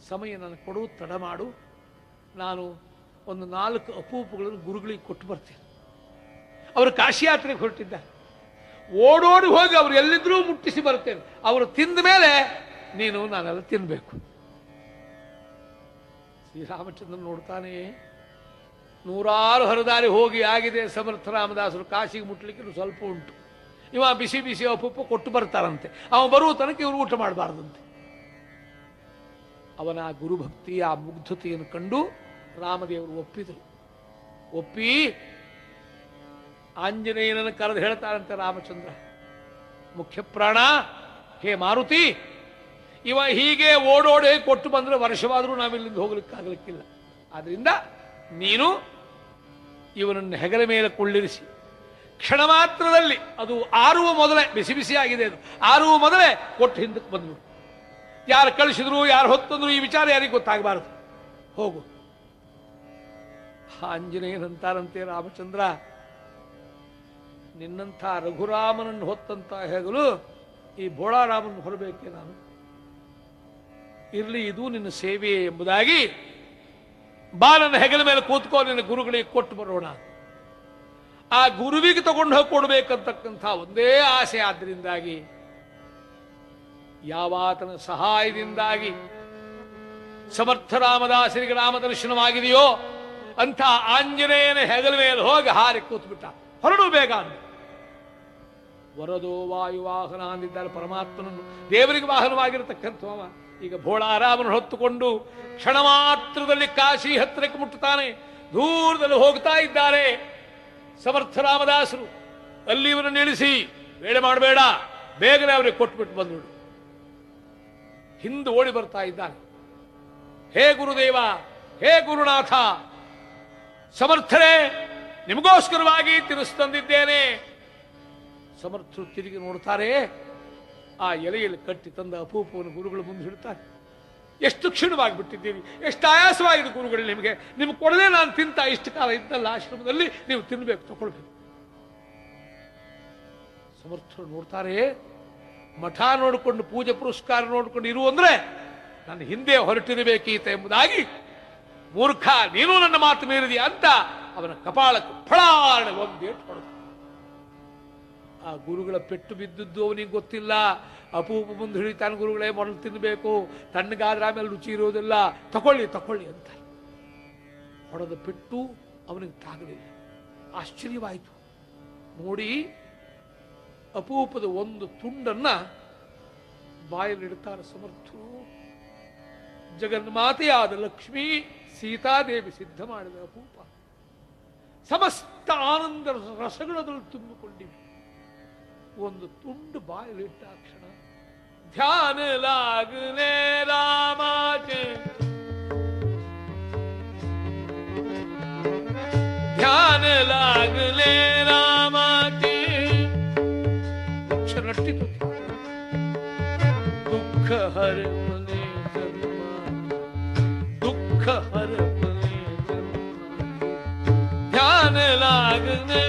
ಸಮಯ ನನಗೆ ಕೊಡು ತಡ ಮಾಡು. ನಾನು ಒಂದು ನಾಲ್ಕು ಅಪೂಪಗಳನ್ನು ಗುರುಗಳಿಗೆ ಕೊಟ್ಟು ಬರ್ತೀನಿ. ಅವರು ಕಾಶಿಯಾತ್ರೆಗೆ ಹೊರಟಿದ್ದ ಓಡೋಡಿ ಹೋಗಿ ಅವರು ಎಲ್ಲಿದ್ರೂ ಮುಟ್ಟಿಸಿ ಬರ್ತೇನೆ ಅವರು ತಿಂದ ಮೇಲೆ ನೀನು ನಾನೆಲ್ಲ ತಿನ್ನಬೇಕು ಶ್ರೀರಾಮಚಂದ್ರ ನೋಡ್ತಾನೆ, ನೂರಾರು ಹರದಾರಿ ಹೋಗಿ ಆಗಿದೆ ಸಮರ್ಥ ರಾಮದಾಸರು, ಕಾಶಿಗೆ ಮುಟ್ಲಿಕ್ಕೆ ಸ್ವಲ್ಪ ಉಂಟು. ಇವ ಬಿಸಿ ಬಿಸಿ ಅಪ್ಪು ಕೊಟ್ಟು ಬರ್ತಾರಂತೆ. ಅವ ಬರುವ ತನಕ ಇವರು ಊಟ ಮಾಡಬಾರ್ದಂತೆ. ಅವನ ಆ ಗುರುಭಕ್ತಿ, ಆ ಮುಗ್ಧತೆಯನ್ನು ಕಂಡು ರಾಮದೇವರು ಒಪ್ಪಿದರು. ಒಪ್ಪಿ ಆಂಜನೇಯನನ್ನು ಕರೆದು ಹೇಳ್ತಾರಂತೆ ರಾಮಚಂದ್ರ, ಮುಖ್ಯ ಪ್ರಾಣ, ಹೇ ಮಾರುತಿ, ಇವ ಹೀಗೆ ಓಡೋಡೆ ಕೊಟ್ಟು ಬಂದರೆ ವರ್ಷವಾದರೂ ನಾವಿಲ್ಲಿಂದ ಹೋಗ್ಲಿಕ್ಕಾಗಲಿಕ್ಕಿಲ್ಲ. ಆದ್ರಿಂದ ನೀನು ಇವನನ್ನು ಹೆಗಲ ಮೇಲೆ ಕೊಳ್ಳಿರಿಸಿ ಕ್ಷಣ ಮಾತ್ರದಲ್ಲಿ ಅದು ಆರುವ ಮೊದಲೇ, ಬಿಸಿ ಬಿಸಿ ಆಗಿದೆ ಅದು. ಆರುವ ಮೊದಲೇ ಕೊಟ್ಟು ಹಿಂದಕ್ಕೆ ಬಂದ್ಬಿಡು. ಯಾರು ಕಳಿಸಿದ್ರು, ಯಾರು ಹೊತ್ತಂದ್ರು ಈ ವಿಚಾರ ಯಾರಿಗೆ ಗೊತ್ತಾಗಬಾರದು. ಹೋಗು. ಆಂಜನೇಯನಂತಾರಂತೆ ರಾಮಚಂದ್ರ, ನಿನ್ನಂಥ ರಘುರಾಮನನ್ನು ಹೊತ್ತಂತ ಹೇಗಲು ಈ ಬೋಳಾರಾಮನ್ನು ಹೊರಬೇಕೆ ನಾನು? ಇರಲಿ, ಇದು ನಿನ್ನ ಸೇವೆ ಎಂಬುದಾಗಿ ಬಾ ನನ್ನ ಹೆಗಲ ಮೇಲೆ ಕೂತ್ಕೋ, ನಿನ್ನ ಗುರುಗಳಿಗೆ ಕೊಟ್ಟು ಬರೋಣ. ಆ ಗುರುವಿಗೆ ತಗೊಂಡು ಹೋಗಿ ಕೊಡ್ಬೇಕಂತಕ್ಕಂಥ ಒಂದೇ ಆಸೆ ಆದ್ರಿಂದಾಗಿ, ಯಾವಾತನ ಸಹಾಯದಿಂದಾಗಿ ಸಮರ್ಥ ರಾಮದಾಸರಿಗೆ ರಾಮದರ್ಶನವಾಗಿದೆಯೋ ಅಂಥ ಆಂಜನೇಯನ ಹೆಗಲ ಮೇಲೆ ಹೋಗಿ ಹಾರಿ ಕೂತ್ಬಿಟ್ಟ. ಹೊರಡು ಬೇಗ ಅಂದ. ವರದೋ ವಾಯುವಾಹನ ಅಂದಿದ್ದಾರೆ ಪರಮಾತ್ಮನನ್ನು. ದೇವರಿಗೆ ವಾಹನವಾಗಿರತಕ್ಕಂಥವ ಈಗ ಭೋಳಾರಾಮನ ಹೊತ್ತುಕೊಂಡು ಕ್ಷಣ ಮಾತ್ರದಲ್ಲಿ ಕಾಶಿ ಹತ್ತಿರಕ್ಕೆ ಮುಟ್ಟುತ್ತಾನೆ. ದೂರದಲ್ಲಿ ಹೋಗ್ತಾ ಇದ್ದಾರೆ. ಸಮರ್ಥ ರಾಮದಾಸರು ಅಲ್ಲಿ ಇವರನ್ನು ಇಳಿಸಿ ಬೇಡ ಮಾಡಬೇಡ, ಬೇಗನೆ ಅವರಿಗೆ ಕೊಟ್ಬಿಟ್ಟು ಬಂದ್ಬಿಡು. ಹಿಂದೆ ಓಡಿ ಬರ್ತಾ ಇದ್ದಾನೆ. ಹೇ ಗುರುದೇವ, ಹೇ ಗುರುನಾಥ, ಸಮರ್ಥರೇ, ನಿಮಗೋಸ್ಕರವಾಗಿ ತಿರುಸ್ತಂದಿದ್ದೇನೆ ಸಮರ್ಥರು ತಿರುಗಿ ನೋಡ್ತಾರೆ, ಆ ಎಲೆಯಲ್ಲಿ ಕಟ್ಟಿ ತಂದ ಅಪೂಪವನ್ನು ಗುರುಗಳು ಮುಂದೆ ಹಿಡ್ತಾರೆ ಎಷ್ಟು ಕ್ಷೀಣವಾಗಿ ಬಿಟ್ಟಿದ್ದೀರಿ ಎಷ್ಟು ಆಯಾಸವಾಗಿದೆ ಗುರುಗಳು ನಿಮಗೆ. ನಿಮ್ಗೆ ಕೊಡದೆ ನಾನು ತಿಂತ ಇಷ್ಟು ಕಾಲ ಇದ್ದಲ್ಲ ಆಶ್ರಮದಲ್ಲಿ ನೀವು ತಿನ್ನಬೇಕು ತಗೊಳ್ಬೇಕು. ಸಮರ್ಥರು ನೋಡ್ತಾರೆ, ಮಠ ನೋಡಿಕೊಂಡು, ಪೂಜೆ ಪುರಸ್ಕಾರ ನೋಡಿಕೊಂಡು ಇರು ಅಂದ್ರೆ ನನ್ನ ಹಿಂದೆ ಹೊರಟಿರಬೇಕೀತ ಎಂಬುದಾಗಿ, ಮೂರ್ಖ, ನೀನು ನನ್ನ ಮಾತು ಮೀರಿದೆಯಾ ಅಂತ ಅವನ ಕಪಾಳಕ್ಕೆ ಫಳಾಳ ಒಂದೇ ಹೊಡೆದ. ಆ ಗುರುಗಳ ಪೆಟ್ಟು ಬಿದ್ದದ್ದು ಅವನಿಗೆ ಗೊತ್ತಿಲ್ಲ. ಅಪೂಪ ಮುಂದೆ ಹಿಡಿತಾನೆ ಗುರುಗಳೇ, ಮೊದಲು ತಿನ್ನಬೇಕು ತಣ್ಣಗಾದ್ರೆ ಆಮೇಲೆ ರುಚಿ ಇರೋದಿಲ್ಲ. ತಕೊಳ್ಳಿ ತಕೊಳ್ಳಿ ಅಂತ ಹೊಡೆದ ಪೆಟ್ಟು ಅವನಿಗೆ ತಾಗಲಿಲ್ಲ. ಆಶ್ಚರ್ಯವಾಯಿತು. ನೋಡಿ ಅಪೂಪದ ಒಂದು ತುಂಡನ್ನ ಬಾಯಲ್ಲಿಡ್ತಾರೆ ಸಮರ್ಥರು. ಜಗನ್ಮಾತೆಯಾದ ಲಕ್ಷ್ಮೀ ಸೀತಾದೇವಿ ಸಿದ್ಧ ಮಾಡಿದ ಅಪೂಪ ಸಮಸ್ತ ಆನಂದ ರಸಗಳದಲ್ಲಿ ತುಂಬಿಕೊಂಡಿವೆ. ಒಂದು ತುಂಡು ಬಾಯಲ್ಲಿಟ್ಟ ಕ್ಷಣ. ಧ್ಯಾನ ಲಾಗನೆ ರಾಮಾಚೆ ಧ್ಯಾನ ಲಾಗಲೆ ರಾಮಾಚೆ ಅಕ್ಷರ ನಟ್ಟಿತು ದುಃಖ ಹರ ಮನೆ ಜನ್ಮ. ದುಃಖ ಹರ ಮನೆ ಜನ್ಮ. ಧ್ಯಾನ ಲಾಗನೆ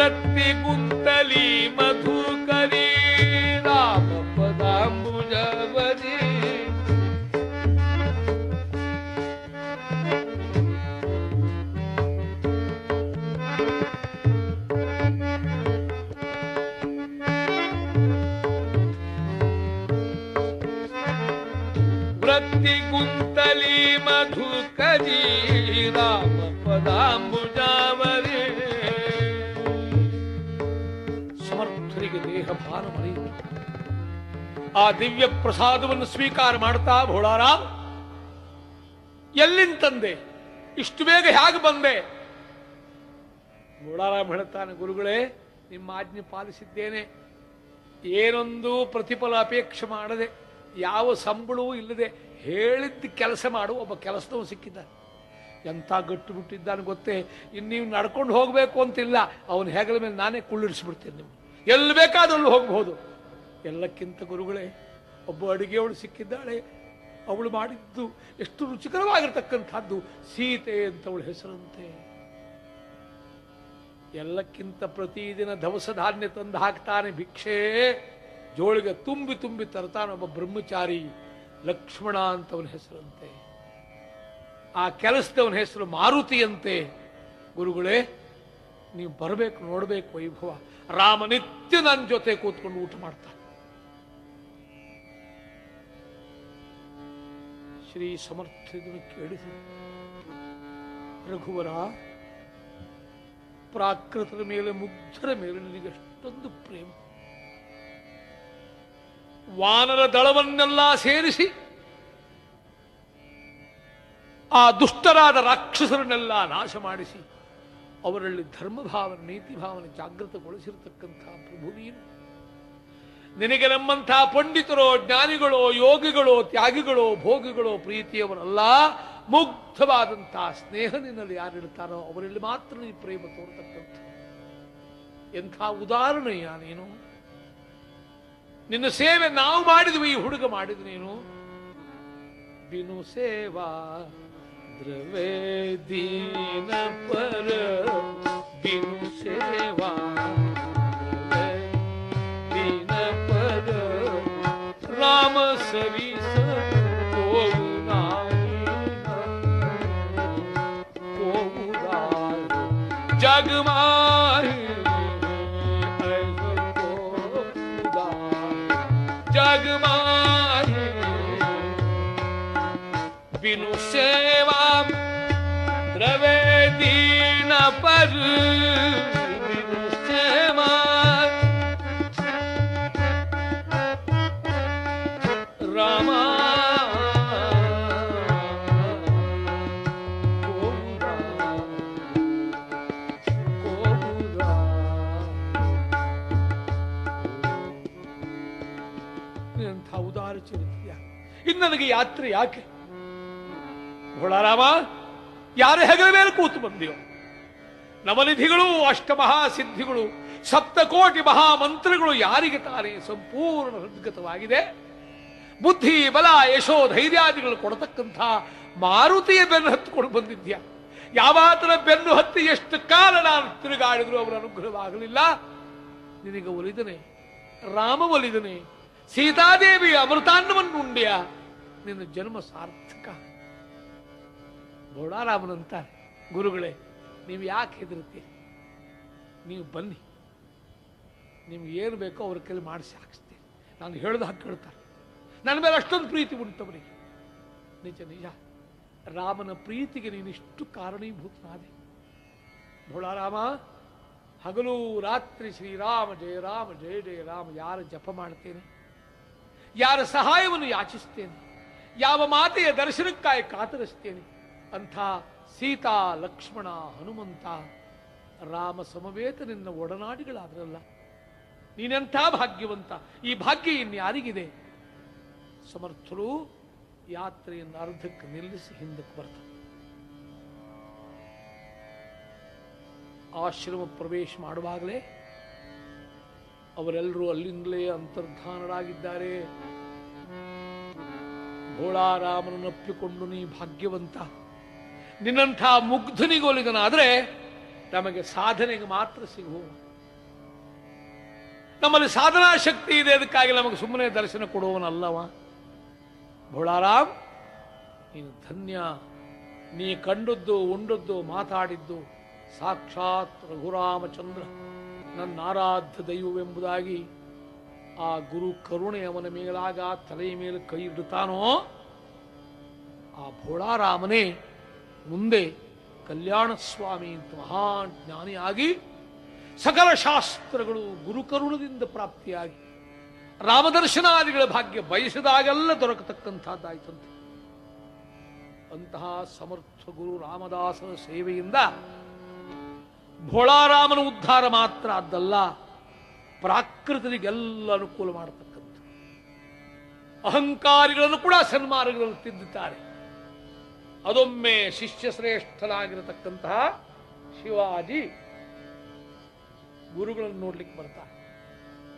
ृत्ति कुन्तली मधुर ದೇಹ ಭಾರ ಆ ದಿವ್ಯ ಪ್ರಸಾದವನ್ನು ಸ್ವೀಕಾರ ಮಾಡ್ತಾ ಭೋಳಾರಾಮ್, ಎಲ್ಲಿಂದ ತಂದೆ? ಇಷ್ಟು ಬೇಗ ಹೇಗೆ ಬಂದೆ? ಭೋಳಾರಾಮ್ ಹೇಳ್ತಾನೆ ಗುರುಗಳೇ, ನಿಮ್ಮ ಆಜ್ಞೆ ಪಾಲಿಸಿದ್ದೇನೆ. ಏನೊಂದು ಪ್ರತಿಫಲ ಅಪೇಕ್ಷೆ ಮಾಡದೆ, ಯಾವ ಸಂಬಳವೂ ಇಲ್ಲದೆ ಹೇಳಿದ್ದ ಕೆಲಸ ಮಾಡು ಒಬ್ಬ ಕೆಲಸದವ ಸಿಕ್ಕಿದ್ದ ಎಂಥ ಗಟ್ಟು ಬಿಟ್ಟಿದ್ದಾನೆ ಗೊತ್ತೇ? ಇನ್ನು ನೀವು ನಡ್ಕೊಂಡು ಹೋಗಬೇಕು ಅಂತಿಲ್ಲ. ಅವನು ಹೆಗಲ ಮೇಲೆ ನಾನೇ ಕುಳ್ಳಿರಿಸ್ಬಿಡ್ತೇನೆ ನೀವು ಎಲ್ಲಿ ಬೇಕಾದ್ರಲ್ಲಿ ಹೋಗಬಹುದು. ಎಲ್ಲಕ್ಕಿಂತ ಗುರುಗಳೇ, ಒಬ್ಬ ಅಡುಗೆಯವಳು ಸಿಕ್ಕಿದ್ದಾಳೆ. ಅವಳು ಮಾಡಿದ್ದು ಎಷ್ಟು ರುಚಿಕರವಾಗಿರ್ತಕ್ಕಂಥದ್ದು. ಸೀತೆ ಅಂತ ಅವಳ ಹೆಸರಂತೆ. ಎಲ್ಲಕ್ಕಿಂತ ಪ್ರತಿದಿನ ದವಸ ಧಾನ್ಯ ತಂದು ಹಾಕ್ತಾನೆ ಭಿಕ್ಷೆ. ಜೋಳಿಗೆ ತುಂಬಿ ತುಂಬಿ ತರ್ತಾನೆ ಒಬ್ಬ ಬ್ರಹ್ಮಚಾರಿ ಲಕ್ಷ್ಮಣ ಅಂತವನ ಹೆಸರಂತೆ. ಆ ಕೆಲಸದವನ ಹೆಸರು ಮಾರುತಿಯಂತೆ. ಗುರುಗಳೇ, ನೀವು ಬರಬೇಕು, ನೋಡಬೇಕು ವೈಭವ. ರಾಮ ನಿತ್ಯ ನನ್ನ ಜೊತೆ ಕೂತ್ಕೊಂಡು ಊಟ ಮಾಡ್ತಾನೆ. ಶ್ರೀ ಸಮರ್ಥ ಕೇಳಿದ. ರಘುವರ ಪ್ರಾಕೃತರ ಮೇಲೆ, ಮುಗ್ಧರ ಮೇಲೆ ನಿನಗೆ ಅಷ್ಟೊಂದು ಪ್ರೇಮ. ವಾನರ ದಳವನ್ನೆಲ್ಲ ಸೇರಿಸಿ, ಆ ದುಷ್ಟರಾದ ರಾಕ್ಷಸರನ್ನೆಲ್ಲ ನಾಶ ಮಾಡಿಸಿ ಅವರಲ್ಲಿ ಧರ್ಮಭಾವನೆ ನೀತಿ ಭಾವನೆ ಜಾಗೃತಗೊಳಿಸಿರತಕ್ಕಂಥ ಪ್ರಭು ನೀನು. ನಿನಗೆ ನಮ್ಮಂಥ ಪಂಡಿತರೋ, ಜ್ಞಾನಿಗಳೋ, ಯೋಗಿಗಳೋ, ತ್ಯಾಗಿಗಳೋ, ಭೋಗಿಗಳೋ ಪ್ರೀತಿಯವರಲ್ಲ ಮುಗ್ಧವಾದಂತಹ ಸ್ನೇಹ ನಿನ್ನಲ್ಲಿ ಯಾರಿರ್ತಾರೋ ಅವರಲ್ಲಿ ಮಾತ್ರ ನೀ ಪ್ರೇಮ ತೋರ್ತಕ್ಕಂಥ ಎಂಥ ಉದಾಹರಣೆಯ ನೀನು? ನಿನ್ನ ಸೇವೆ ನಾವು ಮಾಡಿದ್ವಿ, ಈ ಹುಡುಗ ಮಾಡಿದ ನೀನು. ಬಿನು ಸೇವಾ. ದ್ರವೇ ದೀನ ಪರ ಬಿನು ಸೇವಾ ದ್ರವೇ ದೀನ ಪರ ಯಾತ್ರೆ ಯಾಕೆ? ಭೋಳಾರಾಮ ಯಾರ ಹೆಗಲ ಮೇಲೆ ಕೂತು ಬಂದಿಯೋ? ನವನಿಧಿಗಳು ಸಿದ್ಧಿಗಳು ಸಪ್ತಕೋಟಿ ಮಹಾಮಂತ್ರಗಳು ಯಾರಿಗೆ ತಾನೇ ಸಂಪೂರ್ಣ ಹೃದ್ಗತವಾಗಿದೆ. ಬುದ್ಧಿ, ಬಲ, ಯಶೋ, ಧೈರ್ಯಾದಿಗಳು ಕೊಡತಕ್ಕಂಥ ಮಾರುತಿಯ ಬೆನ್ನು ಹತ್ತಿಕೊಂಡು ಬಂದಿದ್ಯಾ? ಯಾವಾತನ ಬೆನ್ನು ಹತ್ತಿ ಎಷ್ಟು ಕಾಲ ನಾನು ತಿರುಗಾಡಿದ್ರು ಅವರ ಅನುಗ್ರಹವಾಗಲಿಲ್ಲ. ನಿನಗೆ ಒಲಿದನೆ, ರಾಮ ಒಲಿದನೆ ಸೀತಾದೇವಿ ಅಮೃತಾನ್ನವನ್ನು ಉಂಡ್ಯ ನಿನ್ನ ಜನ್ಮ ಸಾರ್ಥಕ. ಬೋಳಾರಾಮನಂತಾರೆ ಗುರುಗಳೇ, ನೀವು ಯಾಕೆ ಹೆದರ್ತೀರಿ ನೀವು ಬನ್ನಿ. ನಿಮ್ಗೆ ಏನು ಬೇಕೋ ಅವ್ರ ಕೈಲಿ ಮಾಡಿಸಿ ಹಾಕಿಸ್ತೀನಿ. ನಾನು ಹೇಳ್ದು ಹಾಕಿ ಹೇಳ್ತಾರೆ ನನ್ನ ಮೇಲೆ ಅಷ್ಟೊಂದು ಪ್ರೀತಿ ಉಂಟವರಿಗೆ ನಿಜ ನಿಜ. ರಾಮನ ಪ್ರೀತಿಗೆ ನೀನಿಷ್ಟು ಕಾರಣೀಭೂತನಾದೆ. ಭೋಳಾರಾಮ, ಹಗಲು ರಾತ್ರಿ ಶ್ರೀರಾಮ ಜಯ ರಾಮ, ಜಯ ಜಯ ರಾಮ, ಯಾರ ಜಪ ಮಾಡ್ತೇನೆ? ಯಾರ ಸಹಾಯವನ್ನು ಯಾಚಿಸ್ತೇನೆ? ಯಾವ ಮಾತೆಯ ದರ್ಶನಕ್ಕಾಗಿ ಕಾತರಿಸ್ತೇನೆ? ಅಂಥ ಸೀತಾ, ಲಕ್ಷ್ಮಣ, ಹನುಮಂತ, ರಾಮ ಸಮವೇತ ನಿನ್ನ ಒಡನಾಡಿಗಳಾದ್ರಲ್ಲ. ನೀನೆಂಥ ಭಾಗ್ಯವಂತ? ಈ ಭಾಗ್ಯ ಇನ್ಯಾರಿಗಿದೆ? ಸಮರ್ಥರು ಯಾತ್ರೆಯನ್ನು ಅರ್ಧಕ್ಕೆ ನಿಲ್ಲಿಸಿ ಹಿಂದಕ್ಕೆ ಬರ್ತಾರೆ. ಆಶ್ರಮ ಪ್ರವೇಶ ಮಾಡುವಾಗಲೇ ಅವರೆಲ್ಲರೂ ಅಲ್ಲಿಂದಲೇ ಅಂತರ್ಧಾನರಾಗಿದ್ದಾರೆ. ಭೋಳಾರಾಮನನ್ನಪ್ಪಿಕೊಂಡು ನೀ ಭಾಗ್ಯವಂತ. ನಿನ್ನಂಥ ಮುಗ್ಧನಿಗೊಲಿಗನಾದರೆ ನಮಗೆ ಸಾಧನೆಗೆ ಮಾತ್ರ ಸಿಗುವ. ನಮ್ಮಲ್ಲಿ ಸಾಧನಾ ಶಕ್ತಿ ಇದೆ, ಅದಕ್ಕಾಗಿ ನಮಗೆ ಸುಮ್ಮನೆ ದರ್ಶನ ಕೊಡುವನಲ್ಲವ ಭೋಳಾರಾಮ್ ನೀನು ಧನ್ಯ. ನೀ ಕಂಡದ್ದು, ಉಂಡದ್ದು, ಮಾತಾಡಿದ್ದು ಸಾಕ್ಷಾತ್ ರಘುರಾಮಚಂದ್ರ ನನ್ನ ಆರಾಧ್ಯ ದೈವವೆಂಬುದಾಗಿ ಆ ಗುರು ಕರುಣೆ ಅವನ ಮೇಲಾಗ ತಲೆಯ ಮೇಲೆ ಕೈ ಇಡುತ್ತಾನೋ? ಆ ಭೋಳಾರಾಮನೇ ಮುಂದೆ ಕಲ್ಯಾಣ ಸ್ವಾಮಿ ಅಂತ ಮಹಾನ್ ಜ್ಞಾನಿಯಾಗಿ ಸಕಲ ಶಾಸ್ತ್ರಗಳು ಗುರುಕರುಣದಿಂದ ಪ್ರಾಪ್ತಿಯಾಗಿ ರಾಮದರ್ಶನಾದಿಗಳ ಭಾಗ್ಯ ಬಯಸಿದಾಗೆಲ್ಲ ದೊರಕತಕ್ಕಂಥದ್ದಾಯ್ತಂತೆ. ಅಂತಹ ಸಮರ್ಥ ಗುರು ರಾಮದಾಸನ ಸೇವೆಯಿಂದ ಭೋಳಾರಾಮನ ಉದ್ಧಾರ ಮಾತ್ರ ಅದ್ದಲ್ಲ ಪ್ರಾಕೃತರಿಗೆಲ್ಲ ಅನುಕೂಲ ಮಾಡತಕ್ಕಂಥ ಅಹಂಕಾರಿಗಳನ್ನು ಕೂಡ ಸನ್ಮಾರ್ಗದಲ್ಲಿ ತಿದ್ದುತ್ತಾರೆ. ಅದೊಮ್ಮೆ ಶಿಷ್ಯ ಶ್ರೇಷ್ಠನಾಗಿರತಕ್ಕಂತಹ ಶಿವಾಜಿ ಗುರುಗಳನ್ನು ನೋಡ್ಲಿಕ್ಕೆ ಬರ್ತಾರೆ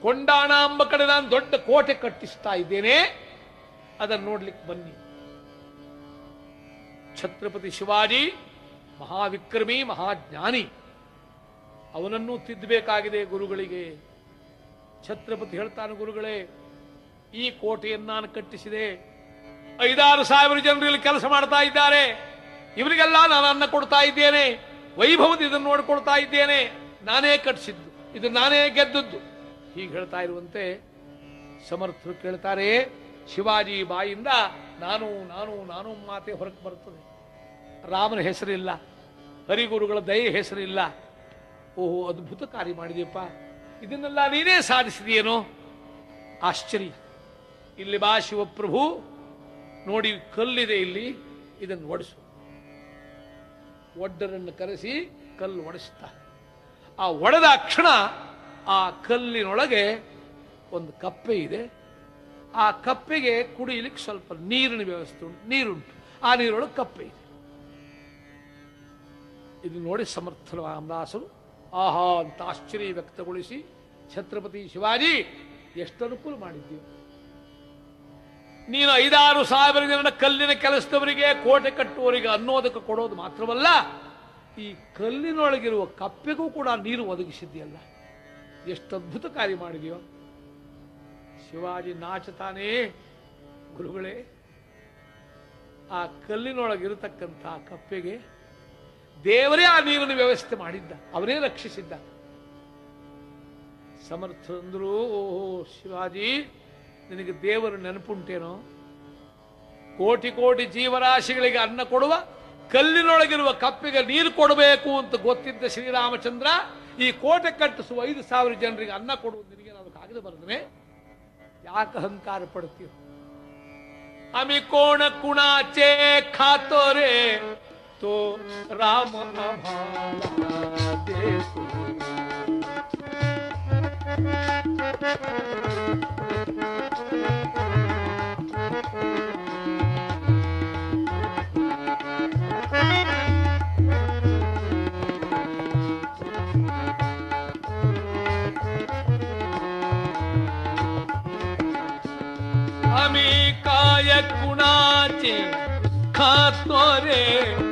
ಕೊಂಡಾಣ ಎಂಬ ಕಡೆ ನಾನು ದೊಡ್ಡ ಕೋಟೆ ಕಟ್ಟಿಸ್ತಾ ಇದ್ದೇನೆ, ಅದನ್ನು ನೋಡ್ಲಿಕ್ಕೆ ಬನ್ನಿ. ಛತ್ರಪತಿ ಶಿವಾಜಿ, ಮಹಾವಿಕ್ರಮಿ, ಮಹಾಜ್ಞಾನಿ, ಅವನನ್ನು ತಿದ್ದಬೇಕಾಗಿದೆ ಗುರುಗಳಿಗೆ. ಛತ್ರಪತಿ ಹೇಳ್ತಾನೆ ಗುರುಗಳೇ, ಈ ಕೋಟೆಯನ್ನು ನಾನು ಕಟ್ಟಿಸಿದೆ. ಐದಾರು ಸಾವಿರ ಜನರು ಇಲ್ಲಿ ಕೆಲಸ ಮಾಡ್ತಾ ಇದ್ದಾರೆ. ಇವರಿಗೆಲ್ಲ ನಾನು ಅನ್ನ ಕೊಡ್ತಾ ಇದ್ದೇನೆ. ವೈಭವದ ಇದನ್ನು ನೋಡ್ಕೊಳ್ತಾ ಇದ್ದೇನೆ. ನಾನೇ ಕಟ್ಟಿಸಿದ್ದು. ಇದು ನಾನೇ ಗೆದ್ದದ್ದು. ಹೀಗೆ ಹೇಳ್ತಾ ಇರುವಂತೆ ಸಮರ್ಥರು ಕೇಳ್ತಾರೆ, ಶಿವಾಜಿ ಬಾಯಿಂದ ನಾನು ನಾನು ನಾನು ಮಾತೆ ಹೊರಗೆ ಬರ್ತದೆ ರಾಮನ ಹೆಸರಿಲ್ಲ. ಹರಿಗುರುಗಳ ದಯೆ ಹೆಸರಿಲ್ಲ. ಓಹೋ, ಅದ್ಭುತ ಕಾರ್ಯ ಮಾಡಿದೆಯಪ್ಪ. ಇದನ್ನೆಲ್ಲ ನೀನೇ ಸಾಧಿಸಿದೆಯೇನೋ? ಆಶ್ಚರ್ಯ. ಇಲ್ಲಿ ಬಾ ಶಿವಪ್ರಭು, ನೋಡಿ ಕಲ್ಲಿದೆ ಇಲ್ಲಿ, ಇದನ್ನು ಒಡಿಸು. ಒಡ್ಡರನ್ನು ಕರೆಸಿ ಕಲ್ಲು ಒಡಿಸ್ತಾ. ಆ ಒಡೆದ ಕ್ಷಣ ಆ ಕಲ್ಲಿನೊಳಗೆ ಒಂದು ಕಪ್ಪೆ ಇದೆ. ಆ ಕಪ್ಪೆಗೆ ಕುಡಿಯಲಿಕ್ಕೆ ಸ್ವಲ್ಪ ನೀರಿನ ವ್ಯವಸ್ಥೆ ಉಂಟು. ನೀರುಂಟು. ಆ ನೀರೊಳಗೆ ಕಪ್ಪೆ ಇದೆ. ಇದು ನೋಡಿ ಸಮರ್ಥ ರಾಮದಾಸರು ಆಹಾ ಅಂತ ಆಶ್ಚರ್ಯ ವ್ಯಕ್ತಗೊಳಿಸಿ ಛತ್ರಪತಿ ಶಿವಾಜಿ ಎಷ್ಟು ಅನುಕೂಲ ಮಾಡಿದ್ದೀವಿ ನೀನು ಐದಾರು ಸಾವಿರ ಜನ ಕಲ್ಲಿನ ಕೆಲಸದವರಿಗೆ ಕೋಟೆ ಕಟ್ಟುವವರಿಗೆ ಅನ್ನೋದಕ್ಕೆ ಕೊಡೋದು ಮಾತ್ರವಲ್ಲ, ಈ ಕಲ್ಲಿನೊಳಗಿರುವ ಕಪ್ಪೆಗೂ ಕೂಡ ನೀರು ಒದಗಿಸಿದ್ದೀಯಲ್ಲ. ಎಷ್ಟು ಅದ್ಭುತ ಕಾರ್ಯ ಮಾಡಿದೆಯೋ. ಶಿವಾಜಿ ನಾಚತಾನೇ ಗುರುಗಳೇ. ಆ ಕಲ್ಲಿನೊಳಗಿರತಕ್ಕಂಥ ಕಪ್ಪೆಗೆ ದೇವರೇ ಆ ನೀರಿನ ವ್ಯವಸ್ಥೆ ಮಾಡಿದ್ದ. ಅವನೇ ರಕ್ಷಿಸಿದ್ದ. ಸಮರ್ಥರಂದ್ರು ಓಹೋ ಶಿವಾಜಿ, ನಿನಗೆ ದೇವರು ನೆನಪುಂಟೇನೋ? ಕೋಟಿ ಕೋಟಿ ಜೀವರಾಶಿಗಳಿಗೆ ಅನ್ನ ಕೊಡುವ, ಕಲ್ಲಿನೊಳಗಿರುವ ಕಪ್ಪಿಗೆ ನೀರು ಕೊಡಬೇಕು ಅಂತ ಗೊತ್ತಿದ್ದ ಶ್ರೀರಾಮಚಂದ್ರ ಈ ಕೋಟೆ ಕಟ್ಟಿಸುವ ಐದು ಸಾವಿರ ಜನರಿಗೆ ಅನ್ನ ಕೊಡುವ ನಿನಗೆ ನಾವು ಕಾಗದ ಬರೆದ್ರೆ? ಯಾಕ ಅಹಂಕಾರ ಪಡ್ತೀವಿ ಅಮಿ ಕೋಣ ಕುಣಾಚೆ ಖಾತೋರೆ तो राम आम्हाला देतो आम्ही खातो रे।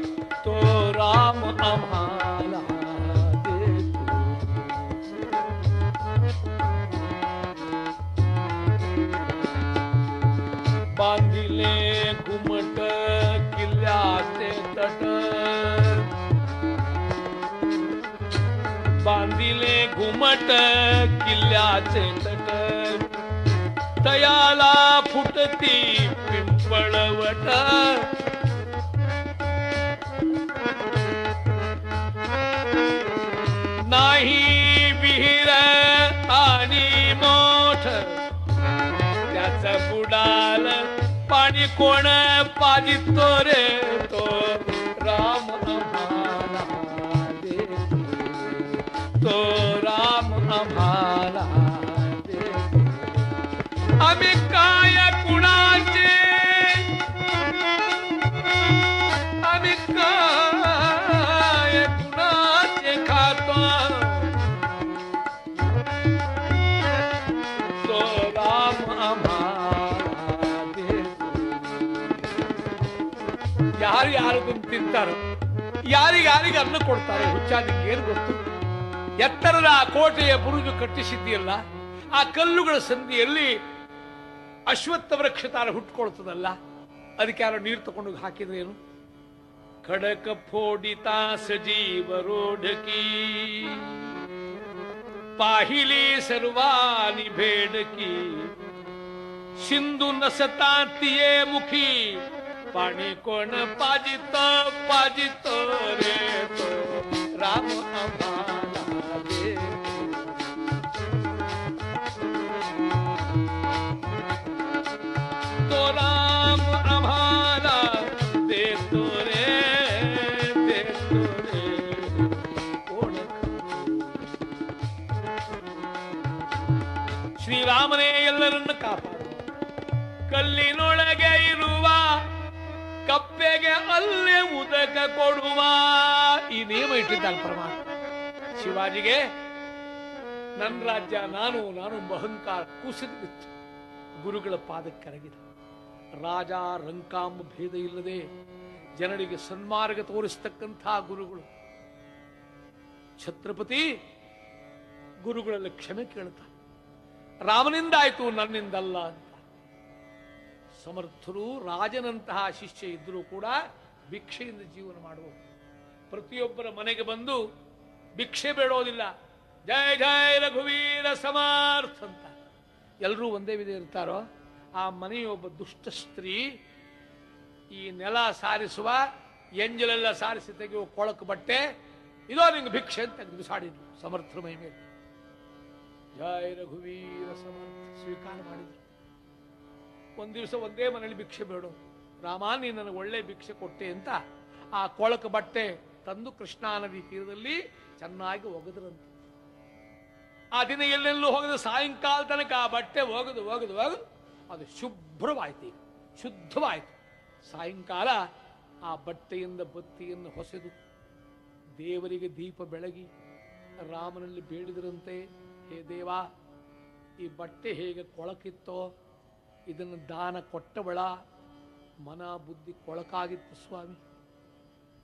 आम्हाला बांधिले घुमट किल्ल्याचे तट. बांधिले घुमट किल्ल्याचे तट. तयाला फुटती पिंपळवट. કોણ પાજી તોરે તો ಕೊಟ್ಟಿದ್ದಾರೆ ಯಾರಿಗಾರಿಗೆ ಅನ್ನ ಕೊಡ್ತಾರೆ ಹುಚ್ಚಾದಿಕ್ಕೆ ಏನು ಗೊತ್ತು. ಎತ್ತರದ ಆ ಕೋಟೆಯ ಬುರುಜು ಕಟ್ಟಿಸಿದ್ದೀಯಲ್ಲ, ಆ ಕಲ್ಲುಗಳ ಸಂಧಿಯಲ್ಲಿ ಅಶ್ವತ್ಥ ವೃಕ್ಷತಾರ ಹುಟ್ಕೊಳ್ತದಲ್ಲ, ಅದಕ್ಕೆ ಯಾರೋ ನೀರು ತಗೊಂಡು ಹಾಕಿದ್ರೇನು ಖಡಕ ಫೋಡಿತ ಸಜೀವ ರೋಢಕಿ. ಪಾಹಿಲಿ ಸರ್ವಾನಿ ಬೇಡಕಿ ಸಿಂಧು ನಸತಾತಿಯೇ ಮುಖಿ. मुखी पाणी कोण पाजित पाजित रे तो राम आम्हाला देतो. तो राम आम्हाला देतो रे देतो रे कोण ಶ್ರೀರಾಮನೇ ಎಲ್ಲರನ್ನು ಕಾಪಾಡು ಕಲ್ಲಿನೊಳಗೆ ಇರುವ ಕಪ್ಪೆಗೆ ಅಲ್ಲೇ ಉದಕ ಕೊಡುವ. ಈ ನಿಯಮ ಇಟ್ಟಿದ್ದಾನೆ ಪರಮಾತ್ಮ. ಶಿವಾಜಿಗೆ ನನ್ನ ರಾಜ್ಯ, ನಾನು ನಾನು ಅಹಂಕಾರ ಕುಸಿದು ಬಿತ್ತು. ಗುರುಗಳ ಪಾದಕ್ಕೆ ಕರಗಿದ. ರಾಜ ರಂಕಾಂಬ ಭೇದ ಇಲ್ಲದೆ ಜನರಿಗೆ ಸನ್ಮಾರ್ಗ ತೋರಿಸ್ತಕ್ಕಂಥ ಗುರುಗಳು. ಛತ್ರಪತಿ ಗುರುಗಳಲ್ಲಿ ಕ್ಷಮೆ ಕೇಳ್ತಾನೆ ರಾಮನಿಂದಾಯ್ತು ನನ್ನಿಂದಲ್ಲ ಸಮರ್ಥರು ರಾಜನಂತಹ ಶಿಷ್ಯ ಇದ್ದರೂ ಕೂಡ ಭಿಕ್ಷೆಯಿಂದ ಜೀವನ ಮಾಡುವ ಪ್ರತಿಯೊಬ್ಬರ ಮನೆಗೆ ಬಂದು ಭಿಕ್ಷೆ ಬೇಡೋದಿಲ್ಲ. ಜಯ ಜಯ ರಘುವೀರ ಸಮರ್ಥ ಅಂತ. ಎಲ್ಲರೂ ಒಂದೇ ವಿಧ ಇರ್ತಾರೋ, ಆ ಮನೆಯೊಬ್ಬ ದುಷ್ಟ ಸ್ತ್ರೀ ಈ ನೆಲ ಸಾರಿಸುವ, ಎಂಜಲೆಲ್ಲ ಸಾರಿಸಿ ತೆಗೆಯುವ ಕೊಳಕು ಬಟ್ಟೆ, ಇದೋ ನಿಂಗೆ ಭಿಕ್ಷೆ ಅಂತ ತೆಗೆದು ಸಾಡಿದ್ರು ಸಮರ್ಥರ ಮೈ ಮೇಲೆ. ಜಯ ರಘುವೀರ ಸಮರ್ಥ. ಸ್ವೀಕಾರ ಮಾಡಿದ್ರು. ಒಂದ್ ದಿವಸ ಒಂದೇ ಮನೇಲಿ ಭಿಕ್ಷೆ ಬೇಡು. ರಾಮ, ನೀ ನನಗೆ ಒಳ್ಳೆ ಭಿಕ್ಷೆ ಕೊಟ್ಟೆ ಅಂತ. ಆ ಕೊಳಕ ಬಟ್ಟೆ ತಂದು ಕೃಷ್ಣಾ ನದಿ ತೀರದಲ್ಲಿ ಚೆನ್ನಾಗಿ ಒಗೆದ್ರಂತೆ. ಆ ದಿನ ಎಲ್ಲೆಲ್ಲೂ ಹೋಗದ, ಸಾಯಂಕಾಲ ತನಕ ಆ ಬಟ್ಟೆ ಒಗೆದು ಒಗೆದು ಒಗೆದು ಅದು ಶುಭ್ರವಾಯ್ತು ಈಗ. ಶುದ್ಧವಾಯ್ತು. ಸಾಯಂಕಾಲ ಆ ಬಟ್ಟೆಯಿಂದ ಬತ್ತಿಯನ್ನು ಹೊಸೆದು. ದೇವರಿಗೆ ದೀಪ ಬೆಳಗಿ ರಾಮನಲ್ಲಿ ಬೇಡಿದರಂತೆ. ಹೇ ದೇವ, ಈ ಬಟ್ಟೆ ಹೇಗೆ ಕೊಳಕಿತ್ತೋ ಇದನ್ನು ದಾನ ಕೊಟ್ಟವಳ ಮನ ಬುದ್ಧಿ ಕೊಳಕಾಗಿತ್ತು ಸ್ವಾಮಿ.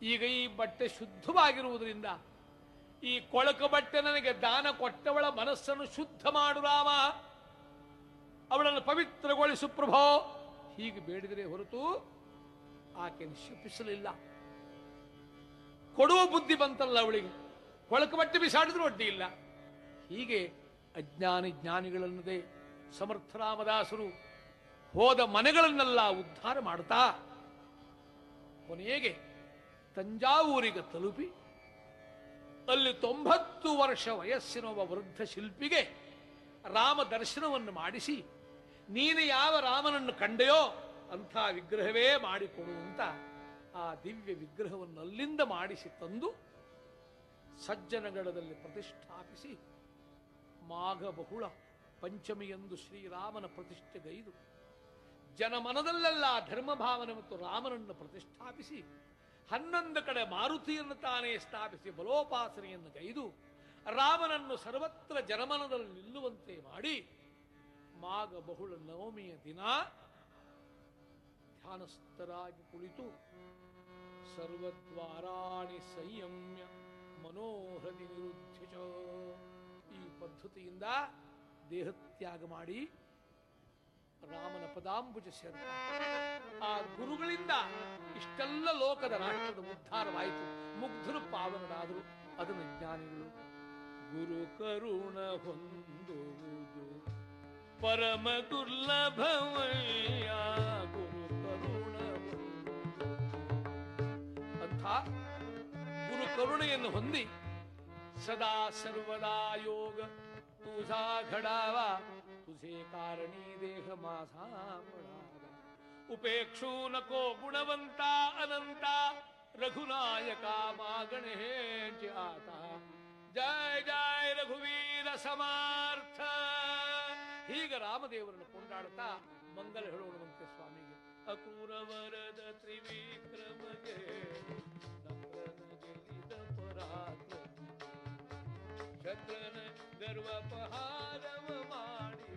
ಈಗ ಈ ಬಟ್ಟೆ ಶುದ್ಧವಾಗಿರುವುದರಿಂದ ಈ ಕೊಳಕ ಬಟ್ಟೆ ನನಗೆ ದಾನ ಕೊಟ್ಟವಳ ಮನಸ್ಸನ್ನು ಶುದ್ಧ ಮಾಡು ರಾಮ. ಅವಳನ್ನು ಪವಿತ್ರಗೊಳಿಸು ಪ್ರಭೋ. ಹೀಗೆ ಬೇಡಿದರೆ ಹೊರತು ಆಕೆ ಶಪಿಸಲಿಲ್ಲ. ಕೊಡುವ ಬುದ್ಧಿ ಬಂತಲ್ಲ ಅವಳಿಗೆ. ಕೊಳಕ ಬಟ್ಟೆ ಬಿಸಾಡಿದ್ರೂ ಅಡ್ಡಿ ಇಲ್ಲ. ಹೀಗೆ ಅಜ್ಞಾನಿ ಜ್ಞಾನಿಗಳನ್ನದೇ ಸಮರ್ಥರಾಮದಾಸರು ಹೋದ ಮನೆಗಳನ್ನೆಲ್ಲ ಉದ್ಧಾರ ಮಾಡ್ತಾ ಕೊನೆಗೆ ತಂಜಾವೂರಿಗೆ ತಲುಪಿ ಅಲ್ಲಿ ತೊಂಬತ್ತು ವರ್ಷ ವಯಸ್ಸಿನ ಒಬ್ಬ ವೃದ್ಧ ಶಿಲ್ಪಿಗೆ ರಾಮ ದರ್ಶನವನ್ನು ಮಾಡಿಸಿ, ನೀನು ಯಾವ ರಾಮನನ್ನು ಕಂಡೆಯೋ ಅಂಥ ವಿಗ್ರಹವೇ ಮಾಡಿಕೊಡುವಂತ ಆ ದಿವ್ಯ ವಿಗ್ರಹವನ್ನು ಅಲ್ಲಿಂದ ಮಾಡಿಸಿ ತಂದು ಸಜ್ಜನಗಡದಲ್ಲಿ ಪ್ರತಿಷ್ಠಾಪಿಸಿ ಮಾಘ ಬಹುಳ ಪಂಚಮಿಯಂದು ಶ್ರೀರಾಮನ ಪ್ರತಿಷ್ಠೆಗೈದು. ಜನಮನದಲ್ಲೆಲ್ಲ ಧರ್ಮ ಭಾವನೆ ಮತ್ತು ರಾಮನನ್ನು ಪ್ರತಿಷ್ಠಾಪಿಸಿ, ಹನ್ನೊಂದು ಕಡೆ ಮಾರುತಿಯನ್ನು ತಾನೇ ಸ್ಥಾಪಿಸಿ ಬಲೋಪಾಸನೆಯನ್ನು ಗೈದು, ರಾಮನನ್ನು ಸರ್ವತ್ರ ಜನಮನದಲ್ಲಿ ನಿಲ್ಲುವಂತೆ ಮಾಡಿ ಮಾಗ ಬಹುಳ ನವಮಿಯ ದಿನ ಧ್ಯಾನಸ್ಥರಾಗಿ ಕುಳಿತು, ಸರ್ವದ್ವಾರಾಣಿ ಸಂಯಮ್ಯ ಮನೋಹೃದಿ ನಿರುದ್ಧ ಈ ಪದ್ಧತಿಯಿಂದ ದೇಹತ್ಯಾಗ ಮಾಡಿ ರಾಮನ ಪದಾಂಬುಜ ಸೇರ ಆ ಗುರುಗಳಿಂದ ಇಷ್ಟೆಲ್ಲ ಲೋಕದ ರಾಷ್ಟ್ರದ ಉದ್ಧಾರವಾಯಿತು. ಮುಗ್ಧರು ಪಾವನರಾದರು. ಅದನ್ನು ಜ್ಞಾನಿಗಳು ಗುರು ಕರುಣ ಹೊಂದುವುದು. ಪರಮ ದುರ್ಲಭವಯ್ಯ ಗುರು ಕರುಣ ಅಂಥ ಗುರು ಕರುಣೆಯನ್ನು ಹೊಂದಿ ಸದಾ ಸರ್ವದಾ ಯೋಗ ತೂಜಾ ಘಡಾವ तुझे कारणी देह माझा पडावा उपेक्षू नको गुणवंता अनंता रघुनायका मागणे हे आता ಜಯ ಜಯ ರಘುವೀರ ಸಮರ್ಥ ಹೀಗೆ ರಾಮದೇವರನ್ನು ಕೊಂಡಾಡುತ್ತಾ ಮಂಗಲ ಹೇಳೋಣವಂತೆ ಸ್ವಾಮಿಗೆ ಅಕೂರ ವರದ ತ್ರಿವಿಕ್ರಮಗೆ ನಮ್ರನ ಗೆಲ್ಲಿದ ಪರಾಕ್ರಮ ಶತ್ರನ ಗರ್ವಪಹಾರವ ಮಾಡಿದ